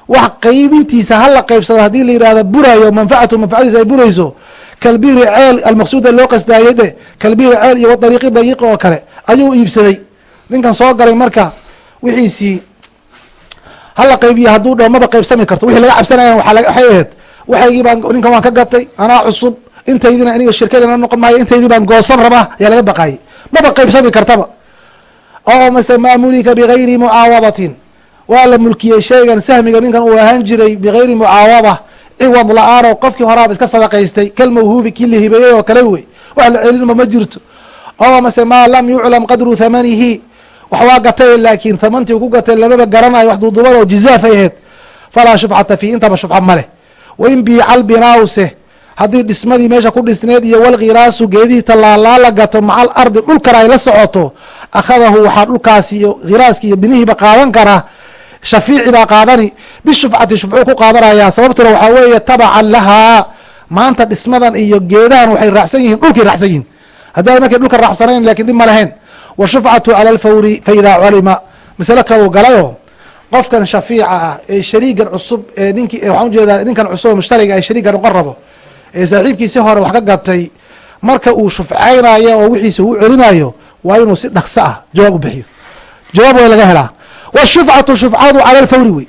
wax qaybintiisa hala qaybsado haddii la yihahdo burayo manfacatu manfacadiisa ay burayso kalbiri ceel almaqsuuda loo qasdaayey dhe kalbiri ceel iyo wadariiqi dayiq oo kale ayuu iibsaday. Ninkan soo galay marka wixiisii hala qaybiyo hadduu dho maba qaybsami karto. Wixii laga cabsanaya waxay ahayd waxaygii baan ninkan waan ka gatay anaa cusub intaydina aniga shirkadina noqon maayo intaydii baan goosan rabaa ayaa laga baqaayay. Maba qaybsami kartaba. Oo mase maa mulika bigayri mucaawadatin waa la mulkiyey shaygan sahmiga ninkan uu ahaan jiray bigayri mucaawada ciwad la'aanoo qofkii horaaba iska sadaqaystay. Kalmawhuubi kii la hibeeyey oo kale wey. Wax la celinma ma jirto. Oo mase maa lam yuclam qadru thamanihi. Wax waa gatay laakiin thamantii ku gatay lamaba garanayo wax duuduban oo jizaafay aheyd falaa shufcata fiih intaba shufca ma leh. Wain biical binaawse haddii dhismadii meesha ku dhisneed iyo walkhiraasu geedihii tallaalaa la gato macal ardi dhulkana ay la socoto akhadahu waxaa dhulkaasi iyo khiraaski iyo binihiiba qaadan karaa shafiici baa qaadani. Bishufcati shufcuu ku qaadanayaa sababtuna waxaa weeye tabacan lahaa maanta dhismadan iyo geedahan waxay raacsan yihiin dhulkay raacsan yihiin haddii ay markay dhulka raacsanayn laakiin dhib ma lahayn. Wa shufcatu cala alfawri fa idaa culima. Masalo kaluu galayoo qofkan shafiica ah ee shariigan cusub ee ninki waxaan u jeedaa ninkan cusub mushtariga ee shariiga noqon rabo ee saaxiibkiisi hore wax ka gatay marka uu shufcaynayo oo wixiisa uu celinayo waa inuu si dhaqso ah jawaab u bixiyo. Jawaab way laga helaa washufcatu shufcadu cala alfawri wey.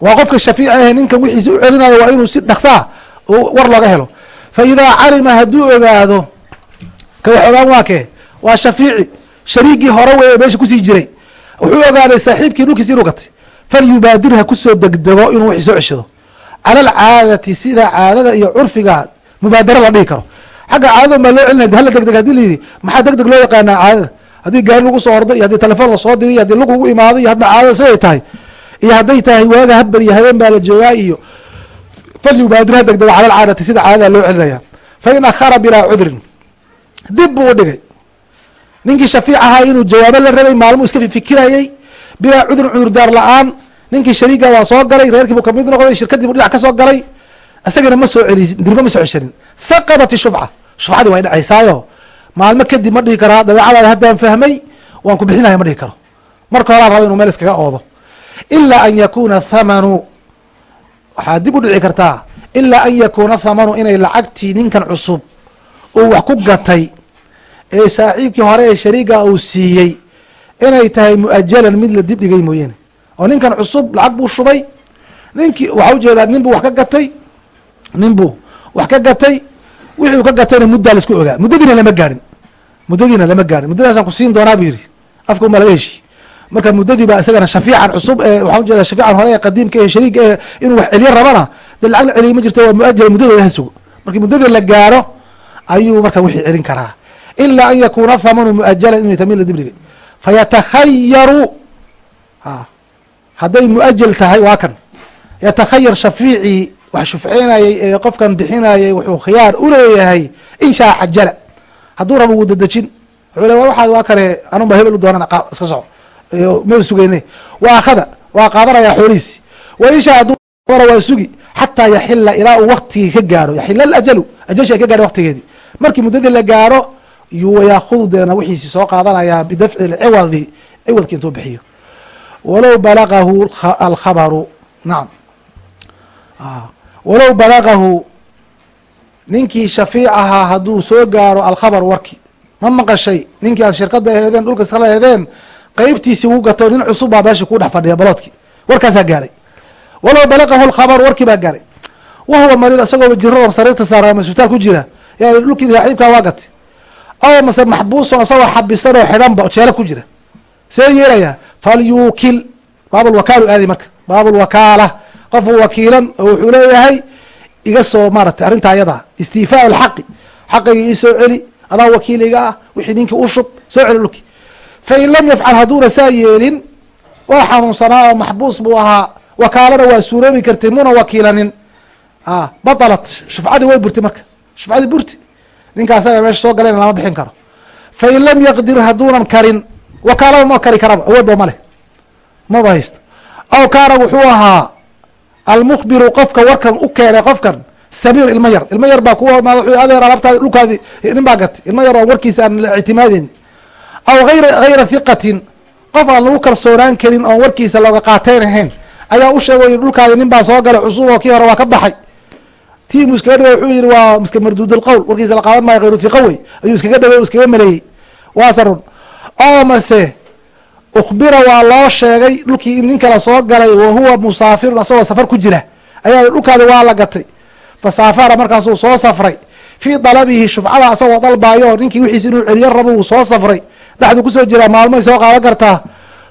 Waa qofka shafiica ahe ninkan wixiisa u celinayo waa inuu si dhaqso ah war looga helo. Fa idaa calima hadduu ogaado ka wax waa kee? Waa shafiici. Shariigii hore wey ee meesha ku sii jiray. Wuxuu ogaaday saaxiibkii dhulkiisi inuu gatay. Falyubaadir ha ku soo degdego inuu wixii soo ceshado. Cala alcaadati sida caadada iyo curfiga mubaadara la dhihi karo. Xagga caadada baa loo celinaya hala degdeg haddii layidhi maxaa deg deg loo yaqaanaa caadada haddii gaari lagu soo ordo iyo haddii telefoon la soo diri iyo haddii lug lagu imaado iyo hadba siday tahay iyo hadday tahay waaga habar iyo habeen baa la joogaa iyo falyubaadir ha degdego cala alcaadati sida caadada loo celinaya fa in akhara bilaa cudrin. Dib buu u dhigay. Ninkii shafiic ahaa inuu jawaabo la rabay maalmuu iska fifikirayey bilaa cudrin cudurdaar la'aan ninkii shariiga waa soo galay reerkii buu ka mid noqday shirkadii buu dhinac ka soo galay isagana ma soo celi dirma ma soo ceshanin saqadat ishufca shufcadii way dhacaysaayo maalmo kadib ma dhihi karaa dabeecadaada haddaan fahmay waan ku bixinaya ma dhihi karo. Marka horaa raba inuu meel iskaga oodo. Ilaa an yakuna thamanu. Waxaa dib u dhici kartaa ilaa an yakuuna thamanu inay lacagtii ninkan cusub uu wax ku gatay ee saaxiibkii hore ee shariiga uu siiyey inay tahay muajalan mid la dib dhigay mooyaane. Oo ninkan cusub lacag buu shubay ninkii waxaa u jeedaa nin buu wax ka gatay nin buu wax ka gatay wixii uu ka gatayna muddaa la isku ogaa. Muddadiina lama gaarin muddadiina lama gaarin. Muddadaasaan ku siin doonaa buu yidhi. Afka uma laga heshi marka muddadii baa isagana shafiican cusub ee waxaan ujeeda shafiican hore ee qadiimka ee shariiga ee inuu wax celiyo rabana dee lacag la celiyo ma jirto waa muajala muddadeeda ha sugo. Markii muddadii la gaaro ayuu marka wixii celin karaa. Ilaa an yakuuna thamanu muajalan inay tamid la dib dhigay fayatakhayaru a hadday muajal tahay waa kan. Yatakhayar shafiicii wax shufceynayay ee qofkan bixinayay wuxuu khiyaar uleeyahay in shaa cajala hadduu rabo wuu dadejin wuxuu le waxaad waa kane anun ba hebel u doonan iska soco meel sugeyne waa akhada waa qaadanayaa xoolihiisi wa in shaa hadduu waa sugi xataa yaxila ilaa uu waktigii ka gaaro. Yaxila alajalu ajalshi ay ka gaadho waktigeedii markii muddadii la gaaro yuu yaakudu deena wixiisi soo qaadanayaa bidafci lciwadi ciwadki intuu bixiyo. Walow balagahu alkhabaru nacam walow balagahu ninkii shafiic ahaa hadduu soo gaaro alkhabaru warki. Ma maqashay ninkii aad shirkada aheedeen dhulka iskala aheedeen qeybtiisii uu gato nin cusub baa meesha ku dhex fadhiya baloodki warkaasaa gaaray. Walow balagahu alkhabaru warkii baa gaaray. Wahuwa mariid isagooba jiro sariirta saara ama isbitaal ku jira. Yani dhulkii saaxiibkaa waa gatay. Aw mase maxbuuson isagoo xabisan oo xidhanba jeelo ku jira. See yeelayaa falyuukil. Baabulwakaalu aadi marka. Baabulwakaala qofuu wakiilan oo wuxuu leeyahay iga soo maaratay arrinta ayadaa istiifaa alxaqi xaqigii ii soo celi adaa wakiil iga ah wixii ninkii u shub soo celi dhulki. Fain lam yafcal hadduuna saa yeelin waa xanuunsanaa oo maxbuus buu ahaa wakaalana waa suuroobi kartay muna wakiilanin. A batalat shufcadii way burti marka shufcadii burti ninkaasaga meesha soo galayna lama bixin karo. Fain lam yaqdir hadduunan karin wakaalada ma kari karaba awoodba ma leh. Maba haysta aw kaana wuxuu ahaa almukhbiru qofka warkan u keenay qofkan sabiir ilmo yar. Ilmo yar baa ku imaada wuxuu adeer alaabtaadi dhulkaadi nin baa gatay. Ilmo yar oo warkiisa aan la ictimaadin. Aw ayra hayra hiqatin qof aan lagu kalsoonaan karin oon warkiisa looga qaatayn ahayn ayaa u sheegay dhulkaadi nin baa soo galay cusub oo kii hore waa ka baxay. Tiimu iskaga dhawey wuxuu yihi waa iska marduud lqowl warkiisa la qaadan maayo hayru hiqa wey. Ayuu iskaga dhawey iskaga maleeyey waase run oo mase ukhbira waa loo sheegay dhulkii in nin kala soo galay wa huwa musaafirun asagoo safar ku jira ayaa dhulkaadi waa la gatay fasaafara markaasuu soo safray fii dalabihi shufcada asagoo dalbaayo ninkii wixiis inuu celiyo rabo uu soo safray dhexduu ku soo jiraa maalmoay soo qaadan kartaa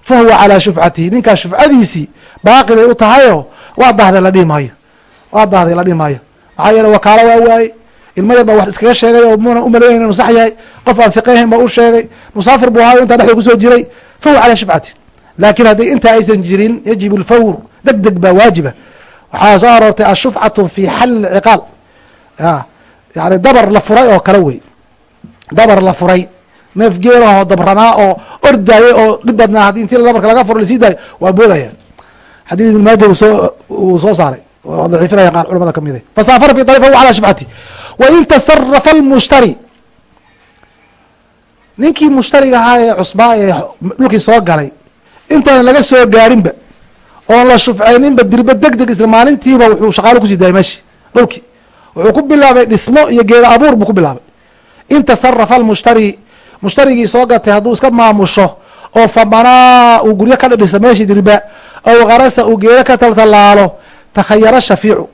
fa huwa calaa shufcatihi ninkaas shufcadiisii baaqi bay u tahayoo waa dahda la dhihi maayo waa dahday la dhihi maxaa yeele wakaalo waa waaye ilmo yar baa wax iskaga sheegay oo muna umaleynay inuu sax yahay qof aan fiqahayn baa u sheegay musaafir buu ahaayo intaa dhexda ku soo jiray fahuwa calaa shufcati laakiin haddii intaa aysan jirin yajib alfawr deg deg baa waajiba waxaa soo aroortay ashufcatu fi xalli ciqaal yani dabar la furay oo kale wey dabar la furay neef geelahoo dabranaa oo ordaayay oo dhib badnaa haddii intii dabarka laga furo la sii daayo waa boodaya xadiid ibn maaja uu soo saaray daciifinaya qaar culamada fasaafara fi ariq fahuwa calaa shufcati wain tasarafa almushtari ninkii mushtariga ahaa ee cusbaa ee dhulkii soo galay intaan laga soo gaarinba oon la shufceyninba dirba deg deg isla maalintiiba wuxuu shaqaalo ku sii daayay meshi dhulkii. Wuxuu ku bilaabay dhismo iyo geeda abuur buu ku bilaabay. In tasarafa almushtari mushtarigii soo gatay hadduu iska maamusho oo famanaa uu guryo ka dhidhisa meeshii dirba ow karasa uu geedo ka taltalaalo takhayara shafiicu.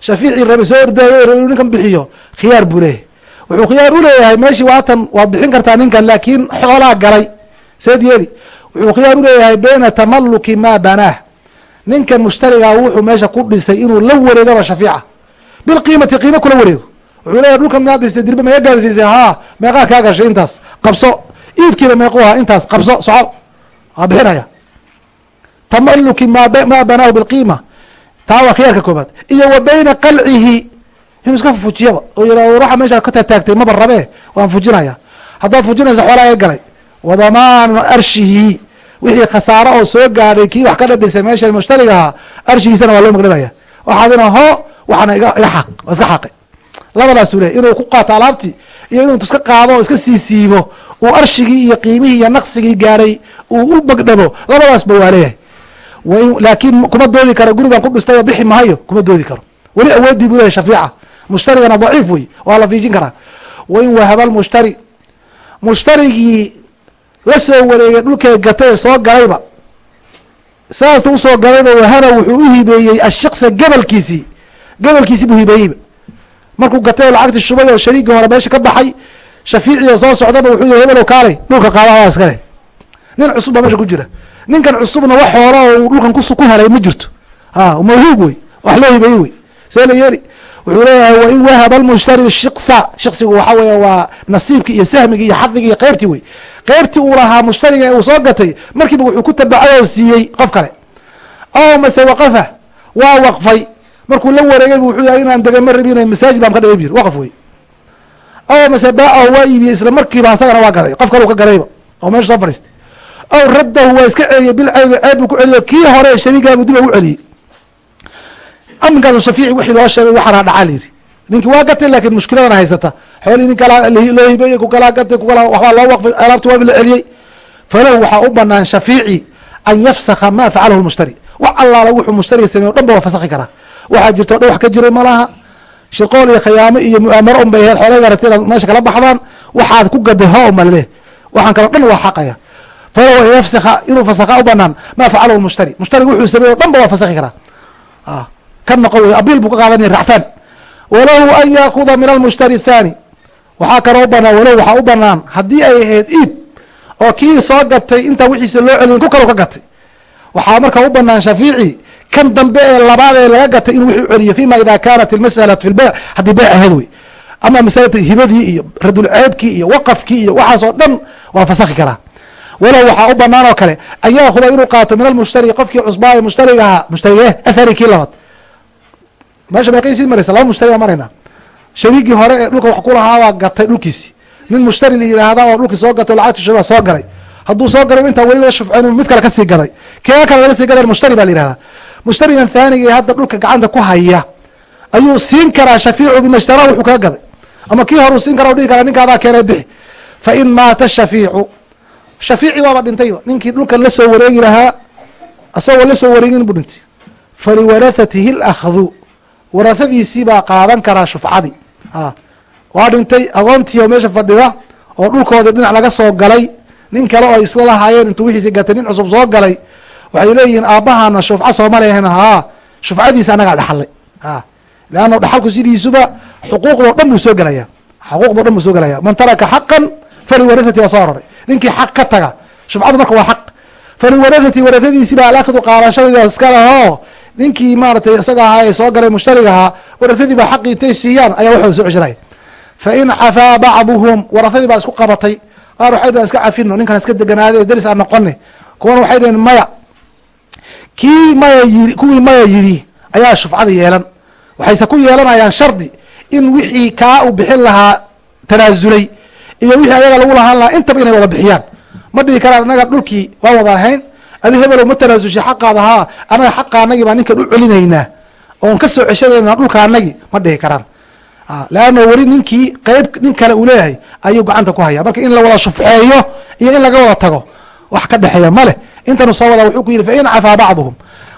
Shafiicii rabe soo ordaayo rabe inu ninkan bixiyo khiyaar buu leeyahay wuxuu khiyaar u leeyahay meeshii waatan waad bixin kartaa ninkan laakiin xoolaa galay. Seed yeeli wuxuu khiyaar u leeyahay bayna tamaluki maa banaah ninkan mushtarigaa wuxuu meesha ku dhisay inuu la wareegaba shafiica. Bilqiimati qiimo kula wareego. Wuxuu leeyahy dhulkan maad dhistay dirbe maya gaarsiisay haa meeqaa kaa gashay intaas qabso. Iibkiina meequ ahaa intaas qabso soco. Waa bixinaya. Tamaluki ma maa banaahu bilqiima taa waa khiyaarka koobaad iyo wa bayna qalcihi inuu iska fujiyaba. Oo yira waxa meeshaa ka taagtaagtay maba rabee waan fujinaya. Haddaad fujinaysa xoolaa ee galay. Wadamaanu arshihi. Wixii khasaaro oo soo gaadhay kii wax ka dhadhisay meesha mushtarigahaa arshigiisana waa loo magdhabaya waxaadina ho waxaana iga xaq iska xaqay labadaasuu leey inuu ku qaato alaabtii iyo inuu iska qaado oo iska sii siibo uu arshigii iyo qiimihii iyo naqsigii gaadhay uu u magdhabo labadaasba waa leeyahay. Laakiin kuma doodi karo gurigan ku dhistay oo bixi mahayo kuma doodi karo. Weli awoodii buu leyahy shafiica mushtarigana daciif wey waa la fiijin karaa. Wain wahaba lmushtari mushtarigii la soo wareegay dhulkee gatay soo galayba. Saasta u soo galayba wahaba wuxuu u hibeeyey ashiksa gabalkiisii gabalkiisii buu hibeeyeyba markuu gatay oo lacagti shubay oo shariigii hore meesha ka baxay shafiiciyo soo socdaba wuxuu yihi hebelow kaalay dhulka qaadadaa iskale nin cusub baa meesha ku jira. Ninkan cusubna wax hoola oo dhulkan ku helay ma jirto. A mawhuub wey wax loo hibeeyey wey. See la yeeli wuxuu leeyahay wain wahaba lmushtari shiksa shiksigu waxa weeye waa nasiibki iyo sahmigi iyo xadigi iyo qeybtii wey qeybtii uu lahaa mushtariga uu soo gatay markiiba wuxuu ku tabacay siiyey qof kale. O mase waqafa. Waa waqfay. Markuu la wareegay wuxuu yahay inaan degama rabin masaajid baan ka dhigay bir waqf wey o mase baacahu waa iibiyey isla markiiba asagana waa gaday qof kale ka gadayba oo meesha soo fadhiistay. Aw raddahu waa iska celiyey bilceybi ceeb buu ku celiyo kii hore shariigaabu dib ugu celiyey aminkaasu shafiici wixii loo sheegay waxaana dhacaa layidhi ninkii waa gatay laakiin mushkiladana haysata. Xoolihii nin kalaa loo hibeeyey ku kalaa gatay ku kalaa waxbaa loo waqfay alaabti waa la celiyey. Falahu waxaa u banaan shafiici an yafsakha ma facalahu lmushtari wax allaala wuxuu mushtariga sameey o dhan ba waa fasakhi karaa. Waxaa jirta o dhan wax ka jiray malaha shirqool iyo khiyaamo iyo mu'aamaro un bay aheyd xoolahga aragti inaad meesha kala baxdaan. Waxaad ku gaday ho uma leh. Waxaan kaloo dhan waa xaqaya. Falahu an yafsakha inuu fasakha u banaan ma facalahu mushtari mushtariga wuxuu sameey o dhan ba waa fasakhi karaa ka noqo wey abiil buu ka qaadanaya racfaan walahu an yaakuda min almushtari thaani waxaa kaloo u banaan walow waxaa u banaan haddii ay ahayd iib oo kii soo gatay intaan wixiisa loo celin ku kaloo ka gatay. Waxaa markaa u banaan shafiici kan dambe ee labaad ee laga gatay inuu wixii celiyo fima ida kanat ilmas'alatu fi lbeyc haddii beyc ahayd wey ama masalada hibadii iyo radulceebkii iyo waqafkii iyo waxaas oo dhan waa fasakhi karaa. Walow waxaa u banaan oo kale an yaakuda inuu qaato min almushtari qofkii cusbaa ee mushtariga ahaa mushtariga athari kii labaad meesha meeqay sii maraysa laba mushtari baa maraynaa shariigii hore ee dhulka wax kulahaa baa gatay dhulkiisi. Nin mushtari la yidhaahda oo dhulkii soo gatay lacagti shubaa soo galay. Hadduu soo galay intaa weli laga shufcin mid kale ka sii gaday kee kale laga sii gadan mushtari baa la yihahdaa mushtarigan thaaniga ee hadda dhulka gacanta ku haya ayuu siin karaa shafiicu bima wuxuu kaga gaday. Ama kii hore uu siin kara dhihi karaa ninka adaa keenay bixi. Fa in maata shafiicu. Shafiici waaba dhintayba ninkii dhulkan la soo wareegi lahaa asagoo la soo wareegin buu dhintay. Faliwarathatihi lakhdu warahadiisii baa qaadan karaa shufcadii waa dhintay agoontii oo meesha fadhida oo dhulkoodii dhinac laga soo galay. Nin kale oo isla lahaayeen intuu wixiisi gatay nin cusub soo galay waxay leeyihiin aabbahana shufco sooma lehan haa shufcadiisa anagaa dhaxalay. A leanna dhaxalku sidiisuba xuquuqdao dhan buu soo gelaya xuquuqdao dhan buu soo gelaya man taraka xaqan faliwarathati waa soo aroray ninkii xaq ka taga shufcadu marka waa xaq. Faliwarathati warahadiisi baa alakdu qaadashadeeda iska lahoo ninkii maaratay isaga ahaa ee soo galay mushtariga ahaa warafadii baa xaqii intay siiyaan ayaa waxooda soo ceshanaya fa in cafaa bacduhum warafadii baa isku qabatay. Qaar waxay dhaheen iska cafino ninkan iska deganaaday daris aan noqone kuwana waxay dhaheen maya. Kii maya yii kuwii maya yidhi ayaa shufcada yeelan. Waxayse ku yeelanayaan shardi in wixii kaa u bixin lahaa tanaasulay iyo wixii ayaga lagu lahaan lahaa intaba inay wada bixiyaan. Ma dhihi karaan anaga dhulkii waa wada ahayn adi hebelow ma tanaasushay xaqaada haa anaga xaqa anagii baa ninkan u celinaynaa oon ka soo ceshanayna dhulka anagi ma dhihi karaan. Leanna weli ninkii qeyb nin kale uu leeyahay ayuu gacanta ku haya marka in la wada shufceeyo iyo in laga wada tago wax ka dhexeeya ma leh. Intanu soo wada wuxuu ku yidhi fain cafaa bacduhum.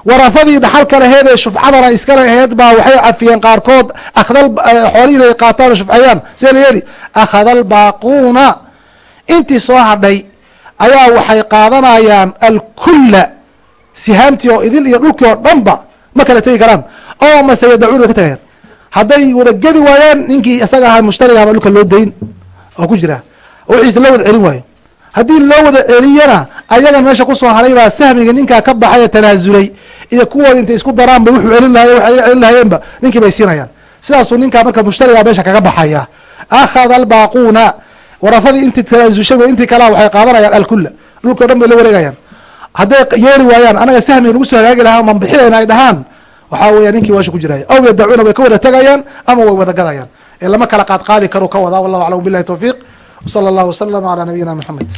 Warafadii dhaxalka laheed ee shufcadana iskale aheed baa waxay cafiyeen qaarkood akhdal xoolihii inay qaataan shufceeyaan see la yeeli akhada albaaquuna intii soo hadhay ayaa waxay qaadanayaan alkulla sihaamtii oo idil iyo dhulkii oo dhanba ma kala tegi karaan. Oo mase yadacuun way ka tagayaan hadday wada gedi waayaan ninkii isaga ahaa mushtariga baa dhulka loo dayn oo ku jira wixiisa loo wada celin waayo. Haddii loo wada celiyana ayagan meesha ku soo haray baa sahmiga ninkaa ka baxay ee tanaasulay iyo kuwooda intay isku daraan bay wuxuu celin lahay waxay celin lahayeenba ninkii bay siinayaan. Sidaasuu ninkaa marka mushtariga meesha kaga baxaya. Akhada albaaquuna warafadii intii tanaasushay intii kalea waxay qaadanayaan alkula o dhan bay la wareegayaan. Hadday yeeli waayaan anaga sahmiga nagu soo hagaagi lahaa bixinayna ay dhahaan. Waxaa weya ninkii waasha ku jiraya aw yadacuuna way ka wada tegayaan ama way wada gadayaan. Ee lama kala qaad qaadi karo ka wadaa wallahu aclam bilahi towfiiq wsala allahu waslama calaa nabiyina maxamed